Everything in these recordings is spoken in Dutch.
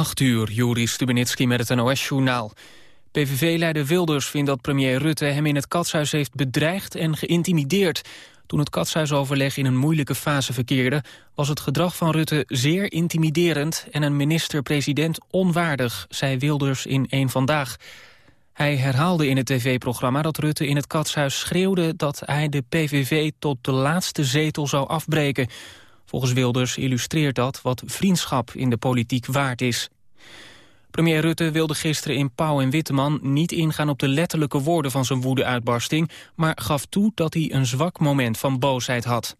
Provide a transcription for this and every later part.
8 uur, Juri Stubenitski met het NOS-journaal. PVV-leider Wilders vindt dat premier Rutte hem in het katshuis heeft bedreigd en geïntimideerd. Toen het katshuisoverleg in een moeilijke fase verkeerde... was het gedrag van Rutte zeer intimiderend en een minister-president onwaardig... zei Wilders in een Vandaag. Hij herhaalde in het tv-programma dat Rutte in het katshuis schreeuwde... dat hij de PVV tot de laatste zetel zou afbreken... Volgens Wilders illustreert dat wat vriendschap in de politiek waard is. Premier Rutte wilde gisteren in Pauw en Witteman niet ingaan op de letterlijke woorden van zijn woedeuitbarsting, maar gaf toe dat hij een zwak moment van boosheid had.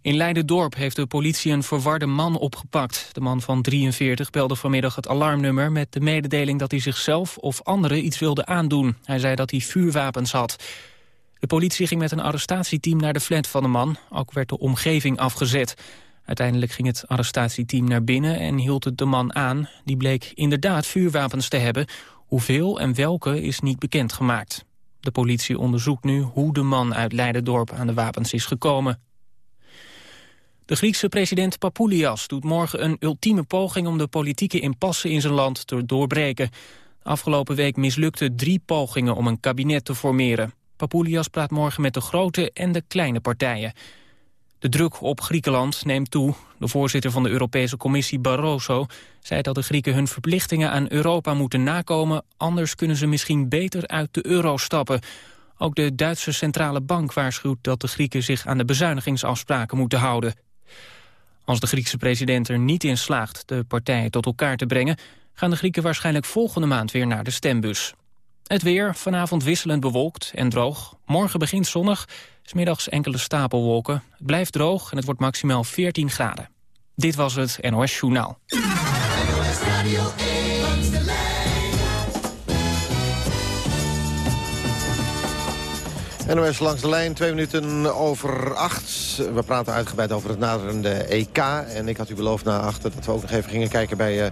In Leiden-dorp heeft de politie een verwarde man opgepakt. De man van 43 belde vanmiddag het alarmnummer met de mededeling dat hij zichzelf of anderen iets wilde aandoen. Hij zei dat hij vuurwapens had. De politie ging met een arrestatieteam naar de flat van de man. Ook werd de omgeving afgezet. Uiteindelijk ging het arrestatieteam naar binnen en hield het de man aan. Die bleek inderdaad vuurwapens te hebben. Hoeveel en welke is niet bekendgemaakt. De politie onderzoekt nu hoe de man uit Leidendorp aan de wapens is gekomen. De Griekse president Papoulias doet morgen een ultieme poging... om de politieke impasse in zijn land te doorbreken. Afgelopen week mislukte drie pogingen om een kabinet te formeren. Papoulias praat morgen met de grote en de kleine partijen. De druk op Griekenland neemt toe. De voorzitter van de Europese Commissie Barroso zei dat de Grieken hun verplichtingen aan Europa moeten nakomen, anders kunnen ze misschien beter uit de euro stappen. Ook de Duitse Centrale Bank waarschuwt dat de Grieken zich aan de bezuinigingsafspraken moeten houden. Als de Griekse president er niet in slaagt de partijen tot elkaar te brengen, gaan de Grieken waarschijnlijk volgende maand weer naar de stembus. Het weer, vanavond wisselend bewolkt en droog. Morgen begint zonnig, smiddags enkele stapelwolken. Het blijft droog en het wordt maximaal 14 graden. Dit was het NOS Journaal. NOS langs de lijn, twee minuten over acht. We praten uitgebreid over het naderende EK. En ik had u beloofd na achter dat we ook nog even gingen kijken... bij uh,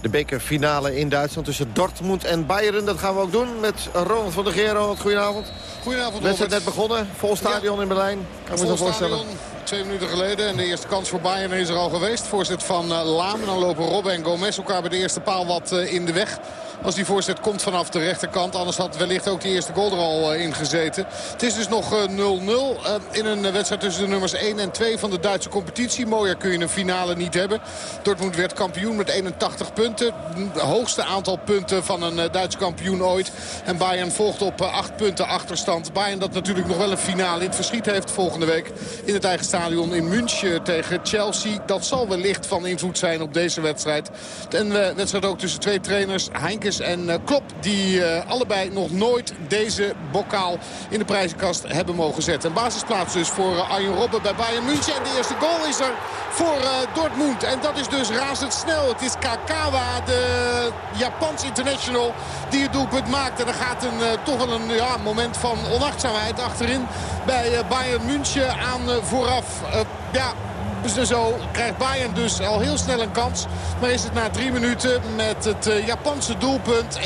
de bekerfinale in Duitsland tussen Dortmund en Bayern. Dat gaan we ook doen met Ronald van der Geer. Goedenavond. Goedenavond, Wedstrijd net begonnen, vol stadion in Berlijn. Kan ik me zo voorstellen. Twee minuten geleden en de eerste kans voor Bayern is er al geweest. Voorzet van uh, Laam dan lopen Robben en Gomez elkaar bij de eerste paal wat uh, in de weg. Als die voorzet komt vanaf de rechterkant. Anders had wellicht ook die eerste goal er al uh, in gezeten. Het is dus nog 0-0 in een wedstrijd tussen de nummers 1 en 2 van de Duitse competitie. Mooier kun je een finale niet hebben. Dortmund werd kampioen met 81 punten. Het hoogste aantal punten van een Duitse kampioen ooit. En Bayern volgt op 8 punten achterstand. Bayern dat natuurlijk nog wel een finale in het verschiet heeft volgende week in het eigen stadion in München tegen Chelsea. Dat zal wellicht van invloed zijn op deze wedstrijd. En uh, wedstrijd ook tussen twee trainers, Heinkes en uh, Klop. Die uh, allebei nog nooit deze bokaal in de prijzenkast hebben mogen zetten. Een basisplaats dus voor Arjen Robben bij Bayern München. En de eerste goal is er voor Dortmund. En dat is dus razendsnel. Het is Kakawa, de Japans international, die het doelpunt maakt. En er gaat een, toch wel een ja, moment van onachtzaamheid achterin bij Bayern München aan vooraf. Uh, ja, dus zo krijgt Bayern dus al heel snel een kans. Maar is het na drie minuten met het uh, Japanse doelpunt 1-0.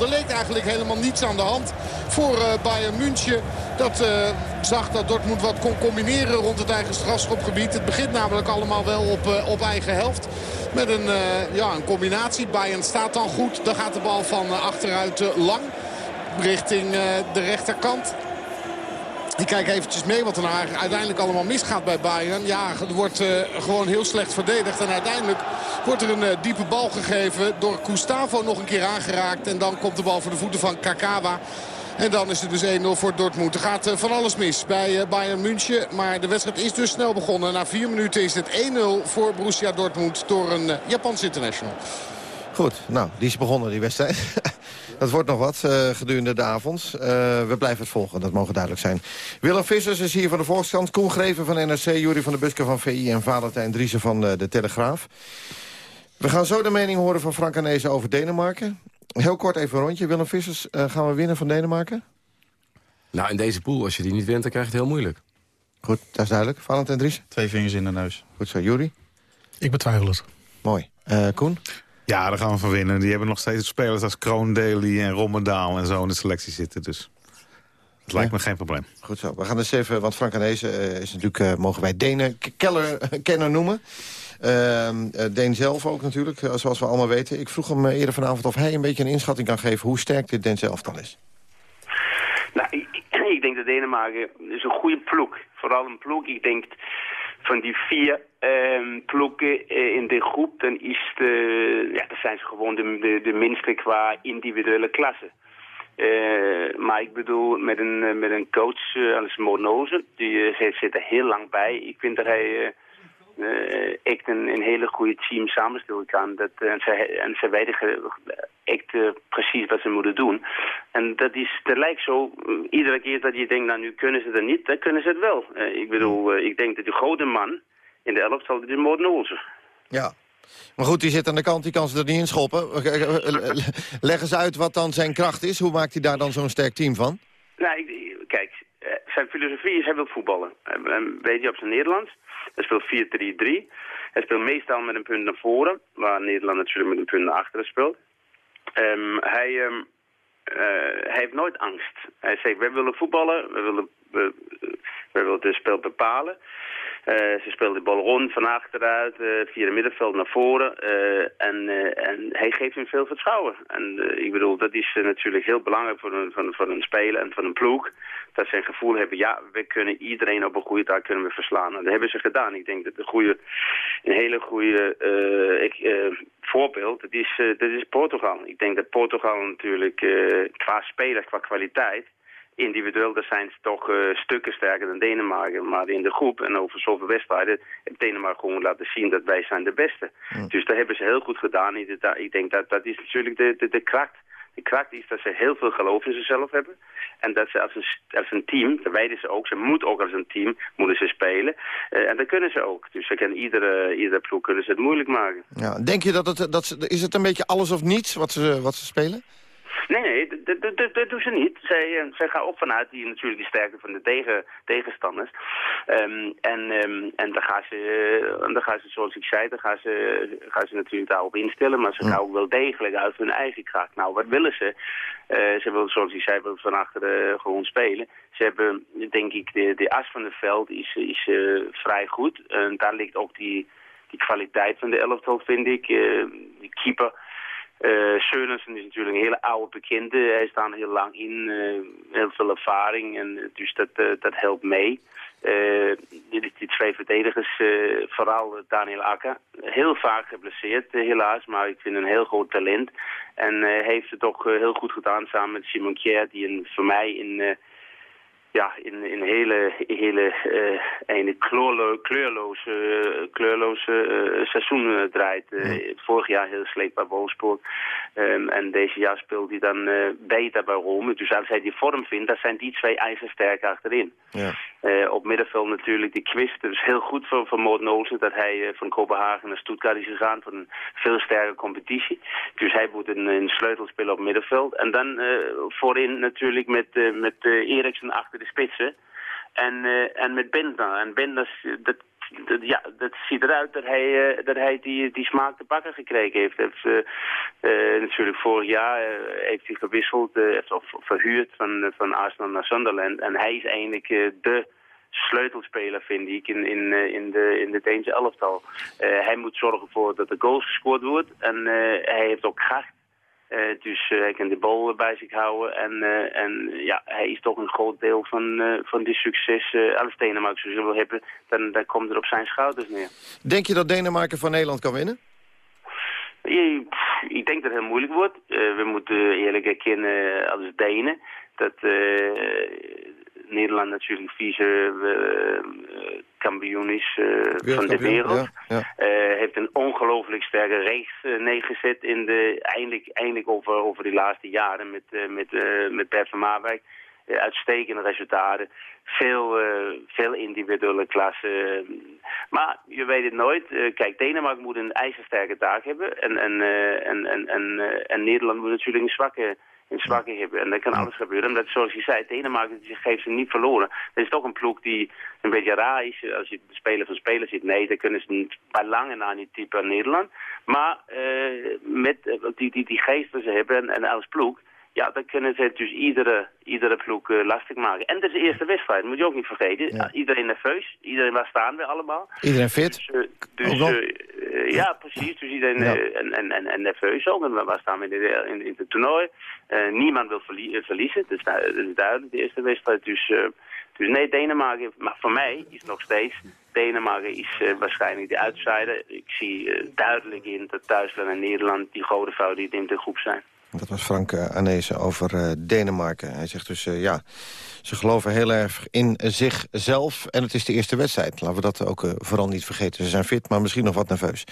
Er leek eigenlijk helemaal niets aan de hand voor uh, Bayern München. Dat zag dat Dortmund wat kon combineren rond het eigen strafschopgebied. Het begint namelijk allemaal wel op, op eigen helft. Met een, ja, een combinatie. Bayern staat dan goed. Dan gaat de bal van achteruit lang richting de rechterkant. Ik kijk eventjes mee wat er nou uiteindelijk allemaal misgaat bij Bayern. Ja, er wordt uh, gewoon heel slecht verdedigd. En uiteindelijk wordt er een uh, diepe bal gegeven door Gustavo nog een keer aangeraakt. En dan komt de bal voor de voeten van Kakawa. En dan is het dus 1-0 voor Dortmund. Er gaat uh, van alles mis bij Bayern München. Maar de wedstrijd is dus snel begonnen. Na vier minuten is het 1-0 voor Borussia Dortmund door een Japans international. Goed, nou, die is begonnen, die wedstrijd. Dat wordt nog wat uh, gedurende de avond. Uh, we blijven het volgen, dat mogen duidelijk zijn. Willem Vissers is hier van de Volkskrant. Koen Greven van NRC, Jury van de Buske van VI... en Valentijn Driessen van uh, de Telegraaf. We gaan zo de mening horen van Frank Anezen over Denemarken. Heel kort even een rondje. Willem Vissers, gaan we winnen van Denemarken? Nou, in deze pool, als je die niet wint, dan krijg je het heel moeilijk. Goed, dat is duidelijk. Valentijn Driessen? Twee vingers in de neus. Goed zo, Jury? Ik betwijfel het. Mooi. Koen? Ja, daar gaan we van winnen. Die hebben nog steeds spelers als Kroon Daly en Rommedaal en zo in de selectie zitten. Dus het lijkt me geen probleem. Goed zo. We gaan eens even, want Frank Anezen uh, is natuurlijk, uh, mogen wij Denen Keller, kenner noemen. Uh, Deen zelf ook natuurlijk, zoals we allemaal weten. Ik vroeg hem eerder vanavond of hij een beetje een inschatting kan geven... hoe sterk dit Deen zelf dan is. Nou, ik, ik denk dat Denemarken is een goede ploeg. Vooral een ploeg, ik denk van die vier uh, ploegen in de groep, dan, is de, ja, dan zijn ze gewoon de, de, de minste qua individuele klasse. Uh, maar ik bedoel, met een, met een coach uh, als die zit er heel lang bij. Ik vind dat hij echt een, een hele goede team samenstellen kan. Dat, en, ze, en ze weten echt precies wat ze moeten doen. En dat, is, dat lijkt zo, iedere keer dat je denkt, nou nu kunnen ze dat niet, dan kunnen ze het wel. ik bedoel, ik denk dat de grote man in de elf zal de Monoze. Ja, maar goed, die zit aan de kant, die kan ze er niet in schoppen. Leg eens uit wat dan zijn kracht is. Hoe maakt hij daar dan zo'n sterk team van? Nou, kijk, zijn filosofie is hij wil voetballen. Weet je, op zijn Nederlands. Hij speelt 4-3-3. Hij speelt meestal met een punt naar voren, waar Nederland natuurlijk met een punt naar achteren speelt. Hij, um, uh, hij heeft nooit angst. Hij zegt, wij willen voetballen, we willen, we, we willen het spel bepalen. Uh, ze speelt de bal rond van achteruit, uh, via het middenveld naar voren. Uh, en, en hij geeft hem veel vertrouwen. En ik bedoel, dat is natuurlijk heel belangrijk voor een, voor een speler en voor een ploeg. Dat ze een gevoel hebben, ja, we kunnen iedereen op een goede dag kunnen we verslaan. En dat hebben ze gedaan. Ik denk dat een, goede, een hele goede ik, voorbeeld, dat is, dat is Portugal. Ik denk dat Portugal natuurlijk qua spelers, qua kwaliteit individueel zijn ze toch uh, stukken sterker dan Denemarken. Maar in de groep en over zoveel wedstrijden heeft Denemarken gewoon laten zien dat wij zijn de beste. Dus dat hebben ze heel goed gedaan. Ik denk dat dat is natuurlijk de, de, de kracht. De kracht is dat ze heel veel geloof in zichzelf hebben. En dat ze als een, als een team, dat weten ze ook, ze moeten ook als een team, moeten ze spelen. Uh, en dat kunnen ze ook. Dus ze kunnen iedere, iedere ploeg kunnen ze het moeilijk maken. Ja, denk je dat het, dat ze, is het een beetje alles of niets wat ze, wat ze spelen? Nee, nee, dat, dat, dat, dat doen ze niet. Zij, eh, zij gaan op vanuit die, natuurlijk die sterkte van de tegen, tegenstanders. Um, en, um, en dan gaan, ze, uh, dan gaan ze, zoals ik zei, dan gaan ze, gaan ze natuurlijk daarop instellen. Maar ze gaan ook wel degelijk uit hun eigen kracht. Nou, wat willen ze? Uh, ze willen, zoals ik zei, van achter uh, gewoon spelen. Ze hebben, denk ik, de, de as van het veld is, is uh, vrij goed. En daar ligt ook die, die kwaliteit van de elftal, vind ik. die keeper uh, Sørensen is natuurlijk een hele oude bekende. Hij staat heel lang in, uh, heel veel ervaring. En, dus dat, dat helpt mee. die, die twee verdedigers, vooral Daniel Akker, heel vaak geblesseerd helaas. Maar ik vind een heel groot talent. En heeft het ook heel goed gedaan samen met Simon Kjær, die een, voor mij in ja, in, in hele, hele uh, kleurlo kleurloze, kleurloze uh, seizoen uh, draait. Vorig jaar heel sleepbaar Wolfsburg. Um, en deze jaar speelt hij dan beter bij Rome. Dus als hij die vorm vindt, dan zijn die twee ijzersterk achterin. Ja. op middenveld natuurlijk die Quist. Dus heel goed voor, voor Moord dat hij van Kopenhagen naar Stuttgart is gegaan. Voor een veel sterke competitie. Dus hij moet een, een sleutel spelen op middenveld. En dan voorin natuurlijk met, met Eriksen achter de spitsen. En, uh, en met Bender. En Bender, dat, dat, ja, dat ziet eruit dat hij, uh, dat hij die, die smaak te pakken gekregen heeft. uh, natuurlijk vorig jaar heeft hij gewisseld of verhuurd van, van Arsenal naar Sunderland. En hij is eigenlijk de sleutelspeler, vind ik, in, in, in de, in de Deense elftal. hij moet zorgen voor dat er goals gescoord wordt. En hij heeft ook kracht uh, dus uh, hij kan de bal bij zich houden. En, uh, en ja, hij is toch een groot deel van, van dit succes. als Denemarken zo wil hebben, dan, dan komt het op zijn schouders neer. Denk je dat Denemarken van Nederland kan winnen? Ik denk dat het heel moeilijk wordt. we moeten eerlijk erkennen als Denen dat Nederland natuurlijk vice uh, kampioen is uh, van de wereld. Ja, ja. Uh, heeft een ongelooflijk sterke race neergezet in de, eindelijk, eindelijk over, over de laatste jaren met, met, met Bert van Marwijk. uitstekende resultaten. Veel, veel individuele klassen. Maar je weet het nooit. kijk, Denemarken moet een ijzersterke taak hebben. En, en, en, en, en, en Nederland moet natuurlijk een zwakke in zwakke hebben. En dat kan alles gebeuren. Omdat, zoals je zei, Denemarken geeft ze niet verloren. Het is toch een ploeg die een beetje raar is. Als je de speler van speler ziet, nee, dan kunnen ze niet, bij lange na niet typen aan Nederland. Maar uh, met uh, die, die, die geest die ze hebben en, en als ploeg, ja, dan kunnen ze dus iedere, iedere ploeg uh, lastig maken. En het is de eerste wedstrijd, moet je ook niet vergeten. Iedereen nerveus, iedereen waar staan we allemaal. Iedereen fit? Dus, uh, dus ja, precies. Dus iedereen en, en, en, en nerveus ook. En waar staan we in, de, in, in het toernooi? niemand wil verlie verliezen, dat is, dat is duidelijk, de eerste wedstrijd. Dus... Dus nee, Denemarken, maar voor mij is nog steeds... Denemarken is waarschijnlijk de outsider. Ik zie duidelijk in dat Duitsland en Nederland die grote fouten in de groep zijn. Dat was Frank uh, Arnezen over Denemarken. Hij zegt dus, ja, ze geloven heel erg in zichzelf. En het is de eerste wedstrijd. Laten we dat ook vooral niet vergeten. Ze zijn fit, maar misschien nog wat nerveus.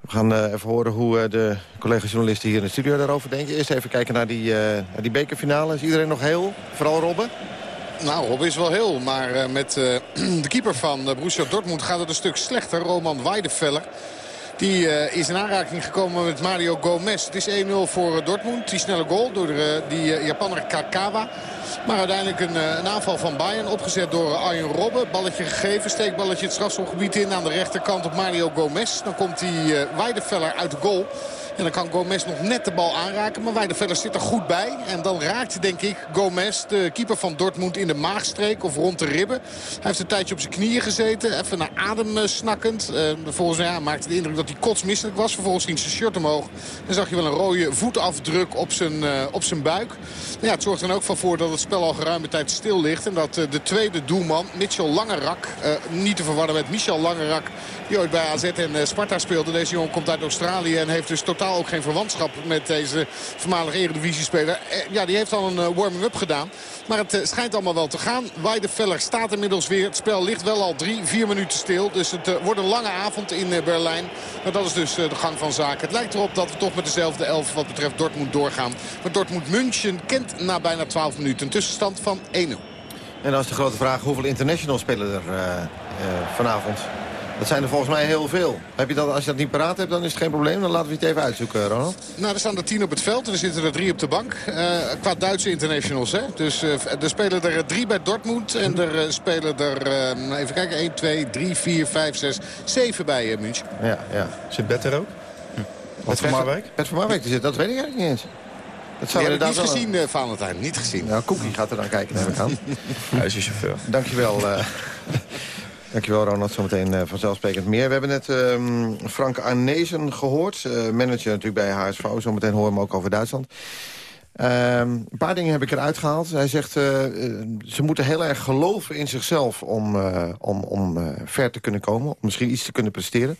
We gaan even horen hoe de collega-journalisten hier in de studio daarover denken. Eerst even kijken naar die, die bekerfinale. Is iedereen nog heel? Vooral Robben? Nou, Rob is wel heel. Maar met de keeper van Borussia Dortmund gaat het een stuk slechter. Roman Weidefeller. Die uh, is in aanraking gekomen met Mario Gomez. Het is 1-0 voor Dortmund. Die snelle goal door de, die Japaner Kakawa. Maar uiteindelijk een, aanval van Bayern opgezet door Arjen Robben. Balletje gegeven, steekballetje het strafschopgebied in aan de rechterkant op Mario Gomez. Dan komt die Weidefeller uit de goal. En dan kan Gomez nog net de bal aanraken. Maar Weidefeller zit er goed bij. En dan raakt, denk ik, Gomez, de keeper van Dortmund, in de maagstreek of rond de ribben. Hij heeft een tijdje op zijn knieën gezeten. Even naar adem eh, snakkend. Uh, volgens ja, maakte de indruk dat hij kotsmisselijk was. Vervolgens ging zijn shirt omhoog. Dan zag je wel een rode voetafdruk op zijn, uh, op zijn buik. Nou ja, het zorgt er dan ook van voor dat het spel al geruime tijd stil ligt. En dat de tweede doelman, Mitchell Langerak, niet te verwarren met Michel Langerak... die ooit bij AZ en Sparta speelde. Deze jongen komt uit Australië en heeft dus totaal ook geen verwantschap met deze voormalige eredivisie-speler. Eh, ja, die heeft al een eh, warming-up gedaan. Maar het eh, schijnt allemaal wel te gaan. Weidefeller staat inmiddels weer. Het spel ligt wel al drie, vier minuten stil. Dus het wordt een lange avond in Berlijn. Maar dat is dus de gang van zaken. Het lijkt erop dat we toch met dezelfde elf wat betreft Dortmund doorgaan. Maar Dortmund München kent na bijna 12 minuten een tussenstand van 1-0. En dan is de grote vraag hoeveel internationals spelen er vanavond? Dat zijn er volgens mij heel veel. Heb je dat, als je dat niet paraat hebt, dan is het geen probleem. Dan laten we het even uitzoeken, Ronald. Nou, er staan er tien op het veld en er zitten er drie op de bank. Uh, qua Duitse internationals, hè. Dus uh, er spelen er drie bij Dortmund. En er uh, spelen er, even kijken, 1, 2, 3, 4, 5, 6, 7 bij München. Ja, ja. Zit Bet er ook? Hm. Bert van Marwijk? Bert van Marwijk, zit, dat weet ik eigenlijk niet eens. Dat zou nee, niet gezien, wel... Valentijn. Niet gezien. Nou, Cookie gaat er dan kijken, neem ik aan. Hij is je chauffeur. Dankjewel. Dankjewel Ronald, zometeen uh, vanzelfsprekend meer. We hebben net uh, Frank Arnezen gehoord, uh, manager natuurlijk bij HSV. Zometeen horen we hem ook over Duitsland. Ehm, een paar dingen heb ik eruit gehaald. Hij zegt, uh, ze moeten heel erg geloven in zichzelf om, om, om ver te kunnen komen. Om misschien iets te kunnen presteren.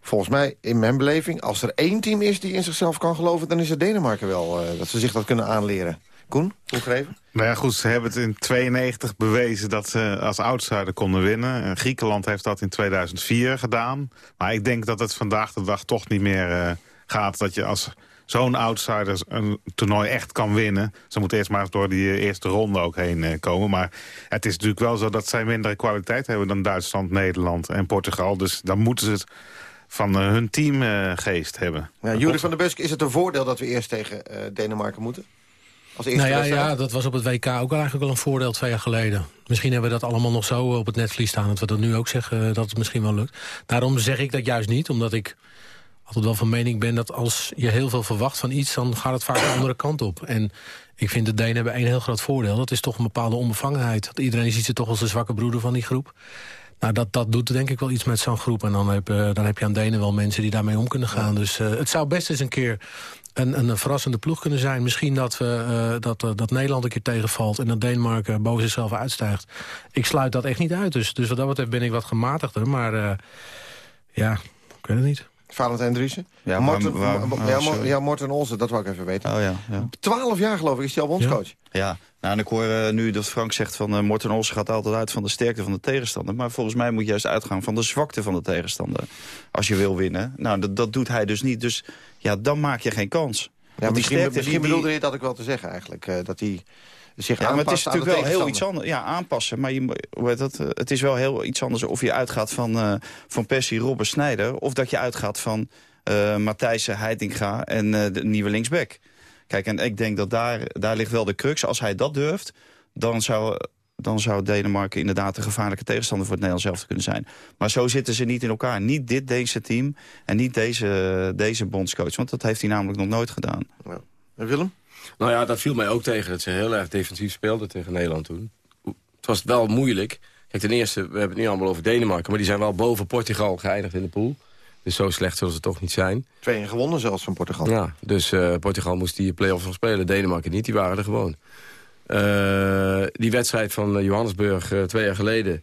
Volgens mij, in mijn beleving, als er één team is die in zichzelf kan geloven... dan is het Denemarken wel, dat ze zich dat kunnen aanleren. Koen, geschreven? Nou ja, goed, ze hebben het in 92 bewezen dat ze als outsider konden winnen. En Griekenland heeft dat in 2004 gedaan. Maar ik denk dat het vandaag de dag toch niet meer uh, gaat... dat je als zo'n outsider een toernooi echt kan winnen. Ze moeten eerst maar door die eerste ronde ook heen uh, komen. Maar het is natuurlijk wel zo dat zij mindere kwaliteit hebben... dan Duitsland, Nederland en Portugal. Dus dan moeten ze het van hun teamgeest hebben. Ja, Jury van der Busk, is het een voordeel dat we eerst tegen Denemarken moeten? Nou ja, ja, dat was op het WK ook eigenlijk wel een voordeel twee jaar geleden. Misschien hebben we dat allemaal nog zo op het netvlies staan... dat we dat nu ook zeggen eh, dat het misschien wel lukt. Daarom zeg ik dat juist niet, omdat ik altijd wel van mening ben... dat als je heel veel verwacht van iets, dan gaat het vaak de andere kant op. En ik vind dat Denen hebben één heel groot voordeel. Dat is toch een bepaalde onbevangenheid. Iedereen ziet ze toch als de zwakke broeder van die groep. Nou, dat, dat doet denk ik wel iets met zo'n groep. En dan heb, uh, dan heb je aan Denen wel mensen die daarmee om kunnen gaan. Dus uh, het zou best eens een keer een, een verrassende ploeg kunnen zijn. Misschien dat, we, uh, dat, uh, dat Nederland een keer tegenvalt... en dat Denemarken boven zichzelf uitstijgt. Ik sluit dat echt niet uit. Dus, dus wat dat betreft ben ik wat gematigder. Maar uh, ja, ik weet het niet. Valentijn Driessen? Ja, Morten, waar, waar, ja, ja, Morten Olsen, dat wou ik even weten. Oh, ja, ja. 12 jaar geloof ik is hij al bondscoach. Ja. ja. Nou, en ik hoor uh, nu dat Frank zegt van uh, Morten Olsen gaat altijd uit van de sterkte van de tegenstander. Maar volgens mij moet je juist uitgaan van de zwakte van de tegenstander. Als je wil winnen. Nou, dat, dat doet hij dus niet. Dus ja, dan maak je geen kans. Ja, misschien, misschien bedoelde je dat ik wel te zeggen eigenlijk. Uh, dat hij zich ja, maar het is natuurlijk wel heel iets anders. Ja, aanpassen. Maar je, dat, het is wel heel iets anders of je uitgaat van, uh, van Persie, Robben, Snijder... of dat je uitgaat van uh, Matthijssen, Heitinga en uh, de nieuwe linksback. Kijk, en ik denk dat daar, daar ligt wel de crux. Als hij dat durft, dan zou dan zou Denemarken inderdaad een gevaarlijke tegenstander voor het Nederlands zelf kunnen zijn. Maar zo zitten ze niet in elkaar. Niet dit Deense team en niet deze, deze bondscoach. Want dat heeft hij namelijk nog nooit gedaan. En Willem? Nou ja, dat viel mij ook tegen. Dat ze heel erg defensief speelden tegen Nederland toen. Het was wel moeilijk. Kijk, ten eerste, we hebben het niet allemaal over Denemarken... maar die zijn wel boven Portugal geëindigd in de pool. Dus zo slecht zullen ze toch niet zijn. Twee gewonnen zelfs van Portugal. Ja, dus uh, Portugal moest die play-offs van spelen. Denemarken niet, die waren er gewoon. Uh, die wedstrijd van Johannesburg uh, twee jaar geleden...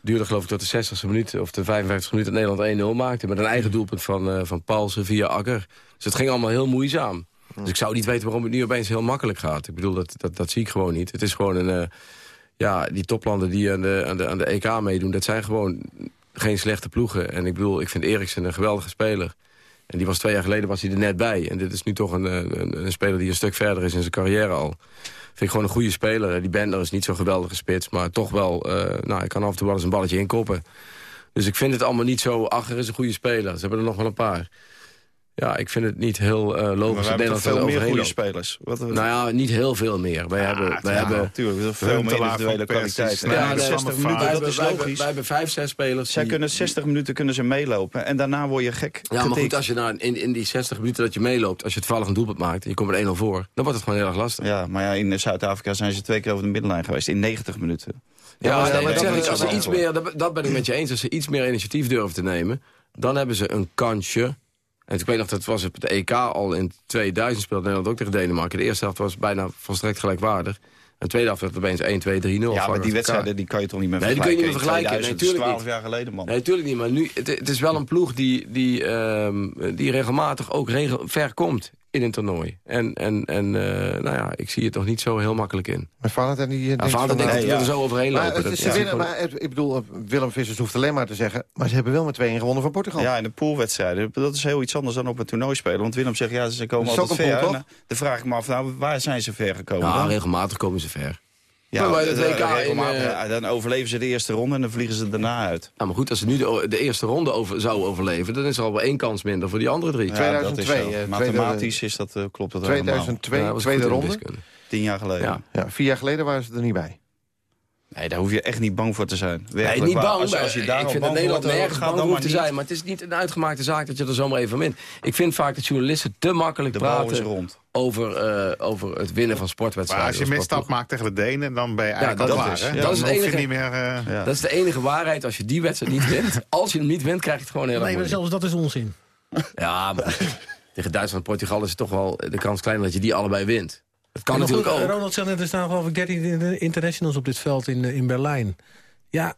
duurde geloof ik tot de 60e minuut of de 55e minuut... dat Nederland 1-0 maakte. Met een eigen doelpunt van, van Paulsen via Akker. Dus het ging allemaal heel moeizaam. Dus ik zou niet weten waarom het nu opeens heel makkelijk gaat. Ik bedoel, dat, dat, dat zie ik gewoon niet. Het is gewoon een... ja, die toplanden die aan de, aan de, aan de EK meedoen... dat zijn gewoon geen slechte ploegen. En ik bedoel, ik vind Eriksen een geweldige speler. En die was twee jaar geleden was hij er net bij. En dit is nu toch een, een, een speler die een stuk verder is in zijn carrière al. Vind ik gewoon een goede speler. Die Bender is niet zo'n geweldige spits. Maar toch wel, uh, nou, ik kan af en toe wel eens een balletje inkoppen. Dus ik vind het allemaal niet zo... Achter is een goede speler. Ze hebben er nog wel een paar. Ja, ik vind het niet heel uh, logisch. Maar we hebben veel meer goede spelers. Wat, nou ja, niet heel veel meer. Wij ja, hebben, wij ja, hebben natuurlijk veel meer individuele kwaliteit. Ja, ja, 60 minuten, dat is logisch. Wij hebben vijf, zes spelers. Zij kunnen 60 minuten kunnen ze meelopen en daarna word je gek. Ja, maar goed, als je nou in, in die 60 minuten dat je meeloopt, als je toevallig een doelpunt maakt en je komt er 1-0 voor, dan wordt het gewoon heel erg lastig. Ja, maar ja, in Zuid-Afrika zijn ze twee keer over de middenlijn geweest in 90 minuten. Ja, ja, nee, maar nee, als ze iets meer, dat, dat ben ik met je eens, als ze iets meer initiatief durven te nemen, dan hebben ze een kansje en ik weet nog, dat was op het EK al in 2000 speelde Nederland ook tegen Denemarken. De eerste helft was bijna volstrekt gelijkwaardig. En de tweede helft werd opeens 1, 2, 3, 0. Ja, maar die wedstrijden die kan je toch niet meer nee, vergelijken? Nee, die kun je niet meer vergelijken. Nee, natuurlijk 12 jaar geleden, man. Nee, natuurlijk niet. Maar nu, het, het, is wel een ploeg die, die, um, die regelmatig ook regel, ver komt in een toernooi. En, en, en uh, nou ja, ik zie het toch niet zo heel makkelijk in. Maar Valentijn die ja, Valentijn denkt dat hij er zo overheen maar, lopen. Het, ze winnen, maar het, ik bedoel, Willem Vissers hoeft alleen maar te zeggen... maar ze hebben wel met 2 gewonnen van Portugal. Ja, in de poolwedstrijden. Dat is heel iets anders dan op een toernooi spelen. Want Willem zegt, ja, ze komen altijd ver. Pool, en, dan vraag ik me af, nou, waar zijn ze ver gekomen? Ja, regelmatig komen ze ver. Ja, maar het WK in, uh, dan overleven ze de eerste ronde en dan vliegen ze daarna uit. Ja, maar goed, als ze nu de, de eerste ronde over, zou overleven... dan is er al wel één kans minder voor die andere drie. Ja, 2002. Is Mathematisch is dat, klopt dat 2002, ja, tweede ronde. Tien jaar geleden. Ja. ja. vier jaar geleden waren ze er niet bij. Nee, daar hoef je echt niet bang voor te zijn. Werkelijk nee, niet bang. Als, als je daar ik vind dat Nederland nergens bang voor te zijn. Maar het is niet een uitgemaakte zaak dat je er zomaar even wint. Ik vind vaak dat journalisten te makkelijk de praten rond. Over, uh, over het winnen van sportwedstrijden. Maar als je misstap maakt tegen de Denen, dan ben je eigenlijk ja, dat klaar. Is, ja, dat, is het enige, niet meer, uh... ja. dat is de enige waarheid. Als je die wedstrijd niet wint, als je hem niet wint, krijg je het gewoon heel erg Nee, maar zelfs dat is onzin. Ja, maar tegen Duitsland en Portugal is het toch wel de kans klein dat je die allebei wint. Dat kan natuurlijk goed, ook. Ronald zei net, er staan geloof ik 13 internationals op dit veld in, in Berlijn. Ja,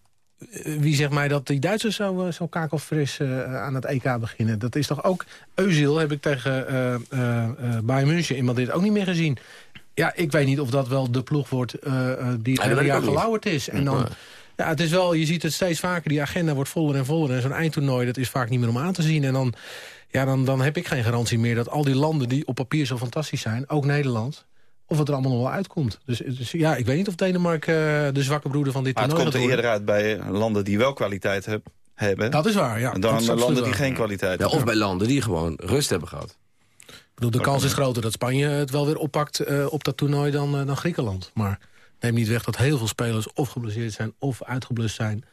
wie zegt mij dat die Duitsers zo, zo kakelfris uh, aan het EK beginnen? Dat is toch ook... Eusiel heb ik tegen uh, uh, Bayern München in Madrid ook niet meer gezien. Ja, ik weet niet of dat wel de ploeg wordt die het hele jaar gelauwerd is. En dan... Ja, het is wel, je ziet het steeds vaker, die agenda wordt voller en voller. En zo'n eindtoernooi, dat is vaak niet meer om aan te zien. En dan, ja, dan, dan heb ik geen garantie meer dat al die landen die op papier zo fantastisch zijn... ook Nederland, of het er allemaal nog wel uitkomt. Dus, dus ja, ik weet niet of Denemarken uh, de zwakke broeder van dit maar toernooi het komt er eerder uit bij landen die wel kwaliteit heb, hebben. Dat is waar, ja. Dan bij landen die geen kwaliteit ja, hebben. Of bij landen die gewoon rust hebben gehad. Ik bedoel, de kans is groter dat Spanje het wel weer oppakt uh, op dat toernooi dan, uh, dan Griekenland. Maar neem niet weg dat heel veel spelers of geblesseerd zijn of uitgeblust zijn.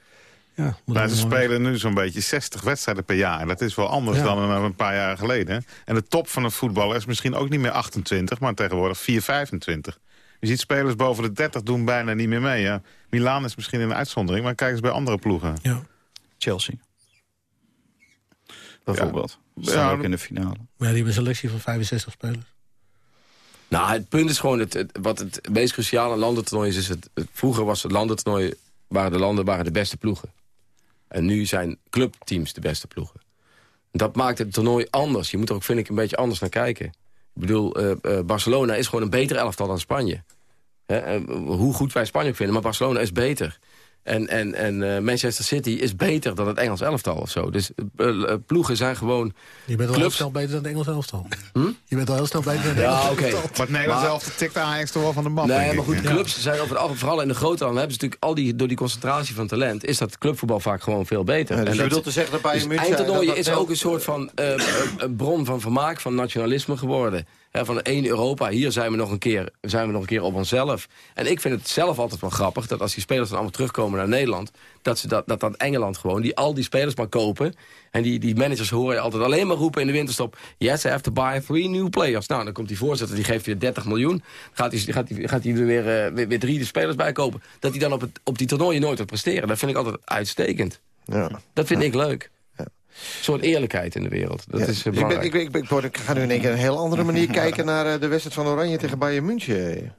Ja, maar ze spelen nu zo'n beetje 60 wedstrijden per jaar. Dat is wel anders ja. dan een paar jaar geleden. En de top van een voetballer is misschien ook niet meer 28, maar tegenwoordig 4, 25. Je ziet spelers boven de 30 doen bijna niet meer mee. Ja. Milaan is misschien een uitzondering, maar kijk eens bij andere ploegen. Ja. Chelsea. Bijvoorbeeld. Ja. Staan ook in de finale. Ja, die hebben een selectie van 65 spelers. Nou, het punt is gewoon, het, het, wat het meest cruciale landentoernooi is, is het, het, vroeger was het landentoernooi, waren de landen waren de beste ploegen. En nu zijn clubteams de beste ploegen. Dat maakt het toernooi anders. Je moet er ook, vind ik, een beetje anders naar kijken. Ik bedoel, uh, uh, Barcelona is gewoon een beter elftal dan Spanje. Hè? Uh, hoe goed wij Spanje vinden, maar Barcelona is beter. En, en, en uh, Manchester City is beter dan het Engels elftal of zo. Dus uh, ploegen zijn gewoon Je bent al clubs. heel snel beter dan het Engels elftal. Hm? Je bent al heel snel beter dan het ja, Engels okay. elftal. Maar het Nederlands elftal tikt Ajax toch wel van de band, Nee, maar goed, clubs ja. zijn over het algemeen, vooral in de grote landen... hebben ze natuurlijk al die, door die concentratie van talent... is dat clubvoetbal vaak gewoon veel beter. Ja, dus en je bedoelt te zeggen dat bij dus München... is ook een soort van uh, een bron van vermaak, van nationalisme geworden. Van één Europa, hier zijn we, nog een keer, zijn we nog een keer op onszelf. En ik vind het zelf altijd wel grappig... dat als die spelers dan allemaal terugkomen naar Nederland... dat ze dat, dat dan Engeland gewoon, die al die spelers maar kopen... en die, die managers horen je altijd alleen maar roepen in de winterstop... yes, I have to buy three new players. Nou, dan komt die voorzitter, die geeft je 30 miljoen. Gaat hij gaat die, gaat die er weer, uh, weer, weer, drie de spelers bij kopen. Dat hij dan op, het, op die toernooien nooit wat presteren. Dat vind ik altijd uitstekend. Ja. Dat vind ik leuk. Een soort eerlijkheid in de wereld. Dat is uh, belangrijk. Ik, ik, ik, ik, ga nu in één keer een heel andere manier kijken... naar uh, de wedstrijd van Oranje tegen Bayern München.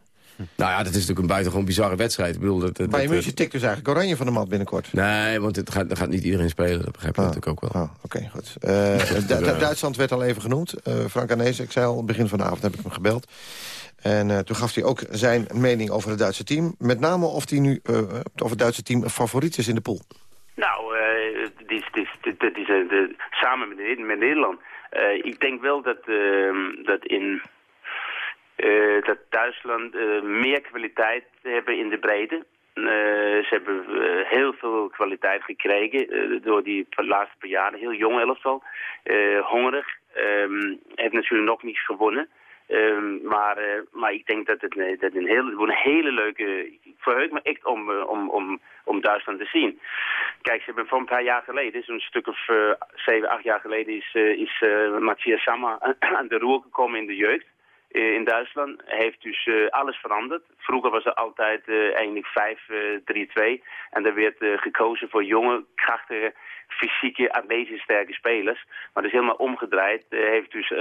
Nou ja, dat is natuurlijk een buitengewoon bizarre wedstrijd. Ik bedoel, dat, dat, Bayern München tikt dus eigenlijk Oranje van de mat binnenkort. Nee, want het gaat, gaat niet iedereen spelen. Dat begrijp je oh, natuurlijk ook wel. Oh, Oké, okay, goed. Uh, Duitsland werd al even genoemd. Frank Arnees, ik zei al, begin van de avond heb ik hem gebeld. En toen gaf hij ook zijn mening over het Duitse team. Met name of, die nu, of het Duitse team favoriet is in de pool. Nou, die, die, dat is samen met, Nederland. Uh, ik denk wel dat, uh, dat in uh, dat Duitsland meer kwaliteit hebben in de breedte. ze hebben heel veel kwaliteit gekregen door die laatste paar jaren. Heel jong elftal, hongerig. Um, heeft natuurlijk nog niets gewonnen. Um, maar, uh, maar ik denk dat het, dat een, hele, een hele leuke... Ik verheug me echt om, om, om, om Duitsland te zien. Kijk, ze hebben voor een paar jaar geleden, zo'n stuk of uh, zeven, acht jaar geleden... is, is Matthias Sammer aan de roer gekomen in de jeugd in Duitsland. Heeft dus alles veranderd. Vroeger was er altijd eigenlijk 5-3-2. en er werd gekozen voor jonge, krachtige fysieke, atletisch sterke spelers. Maar dat is helemaal omgedraaid. Heeft dus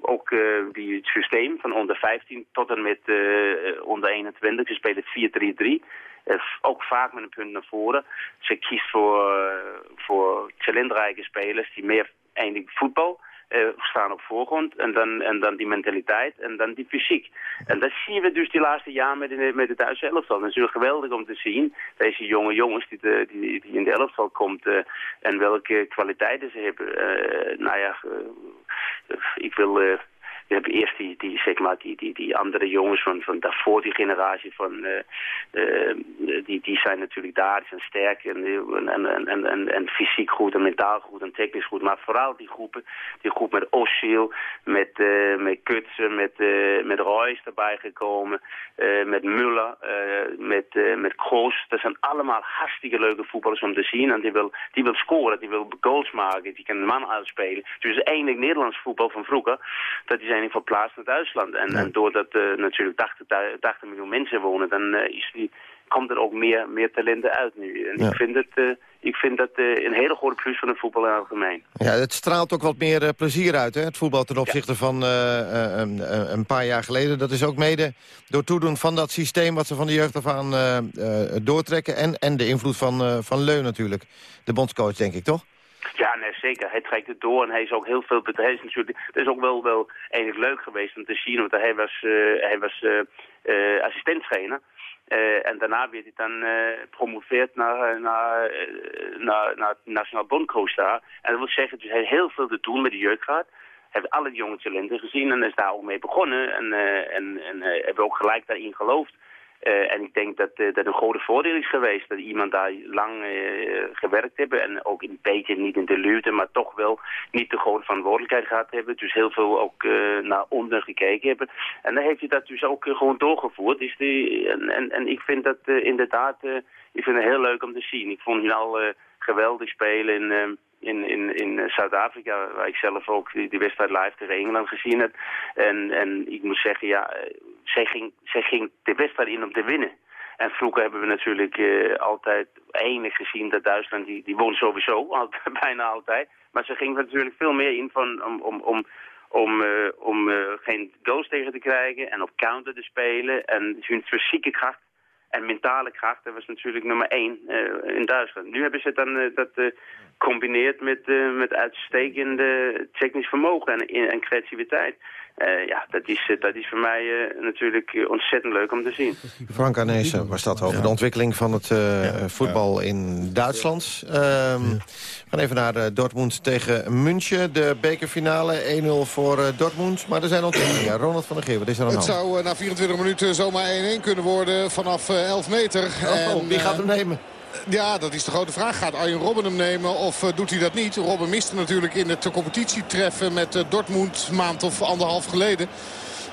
ook die, het systeem van onder 15 tot en met onder 21. Ze spelen 4-3-3. ook vaak met een punt naar voren. Ze kiest voor, voor talentrijke spelers die meer eindelijk voetbal uh, staan op voorgrond. En dan, en dan die mentaliteit en dan die fysiek. En dat zien we dus die laatste jaren met, de, met het Duitse elftal. Het is natuurlijk geweldig om te zien. Deze jonge jongens die, de, die, die in de elftal komt uh, en welke kwaliteiten ze hebben. Uh, nou ja, ik wil we hebben eerst die, die, zeg maar, die, die, die andere jongens van, van daarvoor, die generatie van, uh, uh, die, die zijn natuurlijk daar, die zijn sterk en, en, en, en, en, fysiek goed en mentaal goed en technisch goed. Maar vooral die groepen, die groep met Ossiel, met, uh, met Kutsen, met, met Royce erbij gekomen, met Muller, met, met Kroos. Dat zijn allemaal hartstikke leuke voetballers om te zien. En die wil, die wil scoren, die wil goals maken, die kan man uitspelen. Dus eigenlijk Nederlands voetbal van vroeger, dat van verplaatst naar Duitsland. En, en doordat uh, natuurlijk 80, 80, miljoen mensen wonen, dan uh, die, komt er ook meer, meer talenten uit nu. En ik vind het... Uh, ik vind dat een hele grote plus van het voetbal in het algemeen. Ja, het straalt ook wat meer plezier uit, hè? het voetbal ten opzichte van een, een, paar jaar geleden. Dat is ook mede door toedoen van dat systeem wat ze van de jeugd af aan doortrekken. En, en de invloed van, van Leu natuurlijk, de bondscoach, denk ik, toch? Ja, nee, zeker. Hij trekt het door en hij is ook heel veel... Hij is natuurlijk, het is ook wel, wel eigenlijk leuk geweest om te zien, want hij was, uh, hij was uh, assistenttrainer. en daarna werd hij dan promoveerd naar, naar, naar, naar Nationaal Bondcoach daar. En dat wil zeggen, dus hij heeft heel veel te doen met de jeugd gehad. Hij heeft alle jonge talenten gezien en is daar ook mee begonnen. En, en, en hebben ook gelijk daarin geloofd. Uh, en ik denk dat uh, dat een grote voordeel is geweest dat iemand daar lang uh, gewerkt hebben en ook een beetje niet in de luwte, maar toch wel niet de grote verantwoordelijkheid gehad hebben. Dus heel veel ook naar onder gekeken hebben. En dan heeft hij dat dus ook gewoon doorgevoerd. Die, en, en, en ik vind dat inderdaad, ik vind het heel leuk om te zien. Ik vond hem al geweldig spelen in in, in, in Zuid-Afrika, waar ik zelf ook die, die wedstrijd live tegen Engeland gezien heb. En, en ik moet zeggen, ja, zij ging, zij ging de wedstrijd in om te winnen. En vroeger hebben we natuurlijk uh, altijd enig gezien dat Duitsland, die, die won sowieso, altijd, bijna altijd. Maar ze ging natuurlijk veel meer in van, om, om, om, om, uh, om uh, geen goals tegen te krijgen en op counter te spelen. En hun fysieke kracht en mentale kracht, dat was natuurlijk nummer één in Duitsland. Nu hebben ze dan dat combineerd met, met uitstekende technisch vermogen en, en creativiteit. Uh, ja, dat is, eh, dat is voor mij uh, natuurlijk ontzettend leuk om te zien. Frank Arnezen was dat over ja. de ontwikkeling van het uh, ja. voetbal in Duitsland. Um, we gaan even naar Dortmund tegen München. De bekerfinale 1-0 voor Dortmund. Maar er zijn ontwikkelingen. Ronald van der Geer, wat is er aan Het zou na 24 minuten zomaar 1-1 kunnen worden vanaf 11 meter. Oh, en, wie gaat hem nemen? Ja, dat is de grote vraag. Gaat Arjen Robben hem nemen of uh, doet hij dat niet? Robben miste natuurlijk in het competitietreffen met uh, Dortmund maand of anderhalf geleden.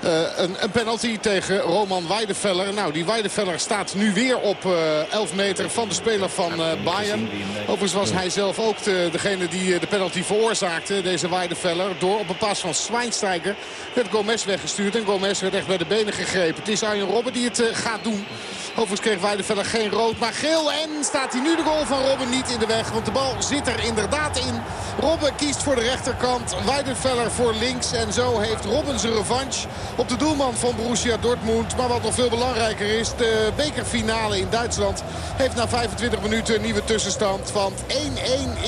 Uh, een, een, penalty tegen Roman Weidefeller. Nou, die Weidefeller staat nu weer op uh, 11 meter van de speler van uh, Bayern. Overigens was hij zelf ook de, degene die de penalty veroorzaakte, deze Weidefeller. Door op een pas van Schweinsteiger werd Gomez weggestuurd. En Gomez werd echt bij de benen gegrepen. Het is Arjen Robben die het gaat doen. Overigens kreeg Weidefeller geen rood, maar geel. En staat hij nu de goal van Robben niet in de weg. Want de bal zit er inderdaad in. Robben kiest voor de rechterkant. Weidefeller voor links. En zo heeft Robben zijn revanche op de doelman van Borussia Dortmund. Maar wat nog veel belangrijker is, de bekerfinale in Duitsland heeft na 25 minuten een nieuwe tussenstand. Want 1-1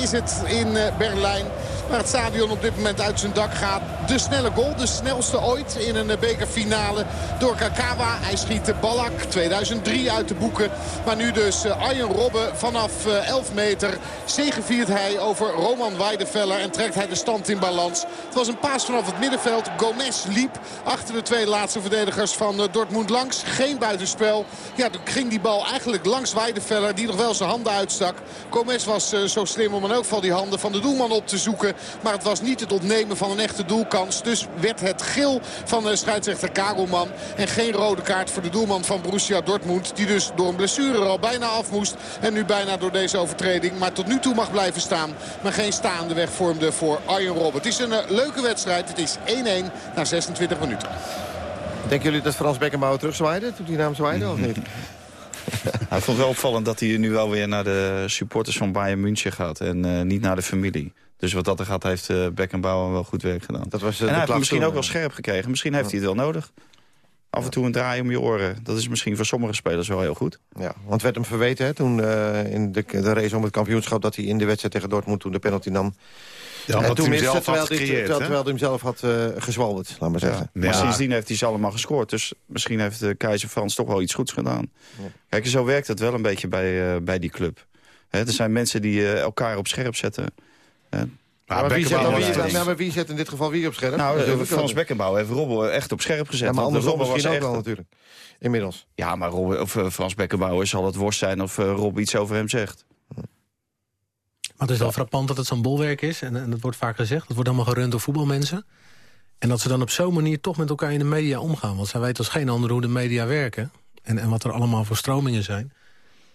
is het in Berlijn. Maar het stadion op dit moment uit zijn dak gaat. De snelle goal, de snelste ooit in een bekerfinale door Kakawa. Hij schiet de Ballack 2003 uit de boeken. Maar nu dus Arjen Robben vanaf 11 meter zegeviert hij over Roman Weidefeller. En trekt hij de stand in balans. Het was een paas vanaf het middenveld. Gomez liep achter de twee laatste verdedigers van Dortmund langs. Geen buitenspel. Ja, toen ging die bal eigenlijk langs Weidefeller. Die nog wel zijn handen uitstak. Gomez was zo slim om in elk geval die handen van de doelman op te zoeken. Maar het was niet het ontnemen van een echte doelkans. Dus werd het geel van de scheidsrechter Kagelman. En geen rode kaart voor de doelman van Borussia Dortmund. Die dus door een blessure al bijna af moest. En nu bijna door deze overtreding. Maar tot nu toe mag blijven staan. Maar geen staande weg vormde voor Arjen Robben. Het is een leuke wedstrijd. Het is 1-1 na 26 minuten. Denken jullie dat Frans Beckenbauer terugzwaaide? Toen hij naam zwaaide of niet? Hij vond wel opvallend dat hij nu wel weer naar de supporters van Bayern München gaat. En uh, niet naar de familie. Dus wat dat er gaat, heeft uh, Beckenbauer wel goed werk gedaan. Dat was, uh, en hij heeft hem misschien ook wel scherp gekregen. Misschien heeft hij het wel nodig. Af en toe een draai om je oren. Dat is misschien voor sommige spelers wel heel goed. Ja, want werd hem verweten hè, toen uh, in de, de race om het kampioenschap... dat hij in de wedstrijd tegen Dortmund toen de penalty nam... Ja, en toen hij miste, zelf terwijl, had hij, gecreëerd, terwijl, hè? terwijl hij hem zelf had uh, gezwalberd, laat maar zeggen. Maar sindsdien heeft hij ze allemaal gescoord. Dus misschien heeft de keizer Frans toch wel iets goeds gedaan. Ja. Kijk, zo werkt het wel een beetje bij, uh, bij die club. Hè, er zijn mensen die uh, elkaar op scherp zetten. Maar, maar, wie zet, maar, wie, nou, maar wie zet in dit geval wie op scherp? Nou, Frans Beckenbauer heeft Robben echt op scherp gezet. Ja, maar andersom Robben was ook wel natuurlijk. Inmiddels. Ja, maar Robben, of, uh, Frans Beckenbauer zal het worst zijn of uh, Rob iets over hem zegt. Maar het is wel frappant dat het zo'n bolwerk is. En, en dat wordt vaak gezegd. Het wordt allemaal gerund door voetbalmensen. En dat ze dan op zo'n manier toch met elkaar in de media omgaan. Want zij weten als geen ander hoe de media werken. En, en wat er allemaal voor stromingen zijn.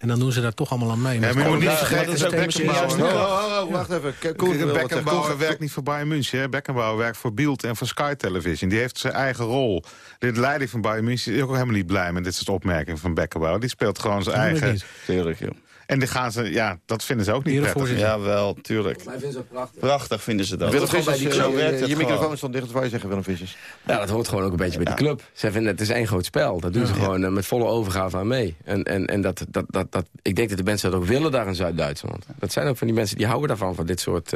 En dan doen ze daar toch allemaal aan mee. Ja, maar je moet niet vergeten dat, Beckenbauer... Oh, oh, oh, wacht even. Koen, Beckenbauer werkt niet voor Bayern München. Hè? Beckenbauer werkt voor Beeld en voor Sky Television. Die heeft zijn eigen rol. De leiding van Bayern München is ook helemaal niet blij met dit soort opmerkingen van Beckenbauer. Die speelt gewoon zijn eigen... Tuurlijk, joh. En die gaan ze, ja, dat vinden ze ook niet prettig. Ja, wel, tuurlijk. Mij vinden ze prachtig. Prachtig vinden ze dat. Willem Vissers, die, zo werkt je, het je microfoon stond dicht, wat wou je zeggen, Willem Vissers? Ja, dat hoort gewoon ook een beetje bij de club. Zij vinden het is één groot spel. Dat doen ze gewoon uh, met volle overgave aan mee. En, en, en dat, dat, dat, dat, ik denk dat de mensen dat ook willen daar in Zuid-Duitsland. Dat zijn ook van die mensen die houden daarvan, van dit soort...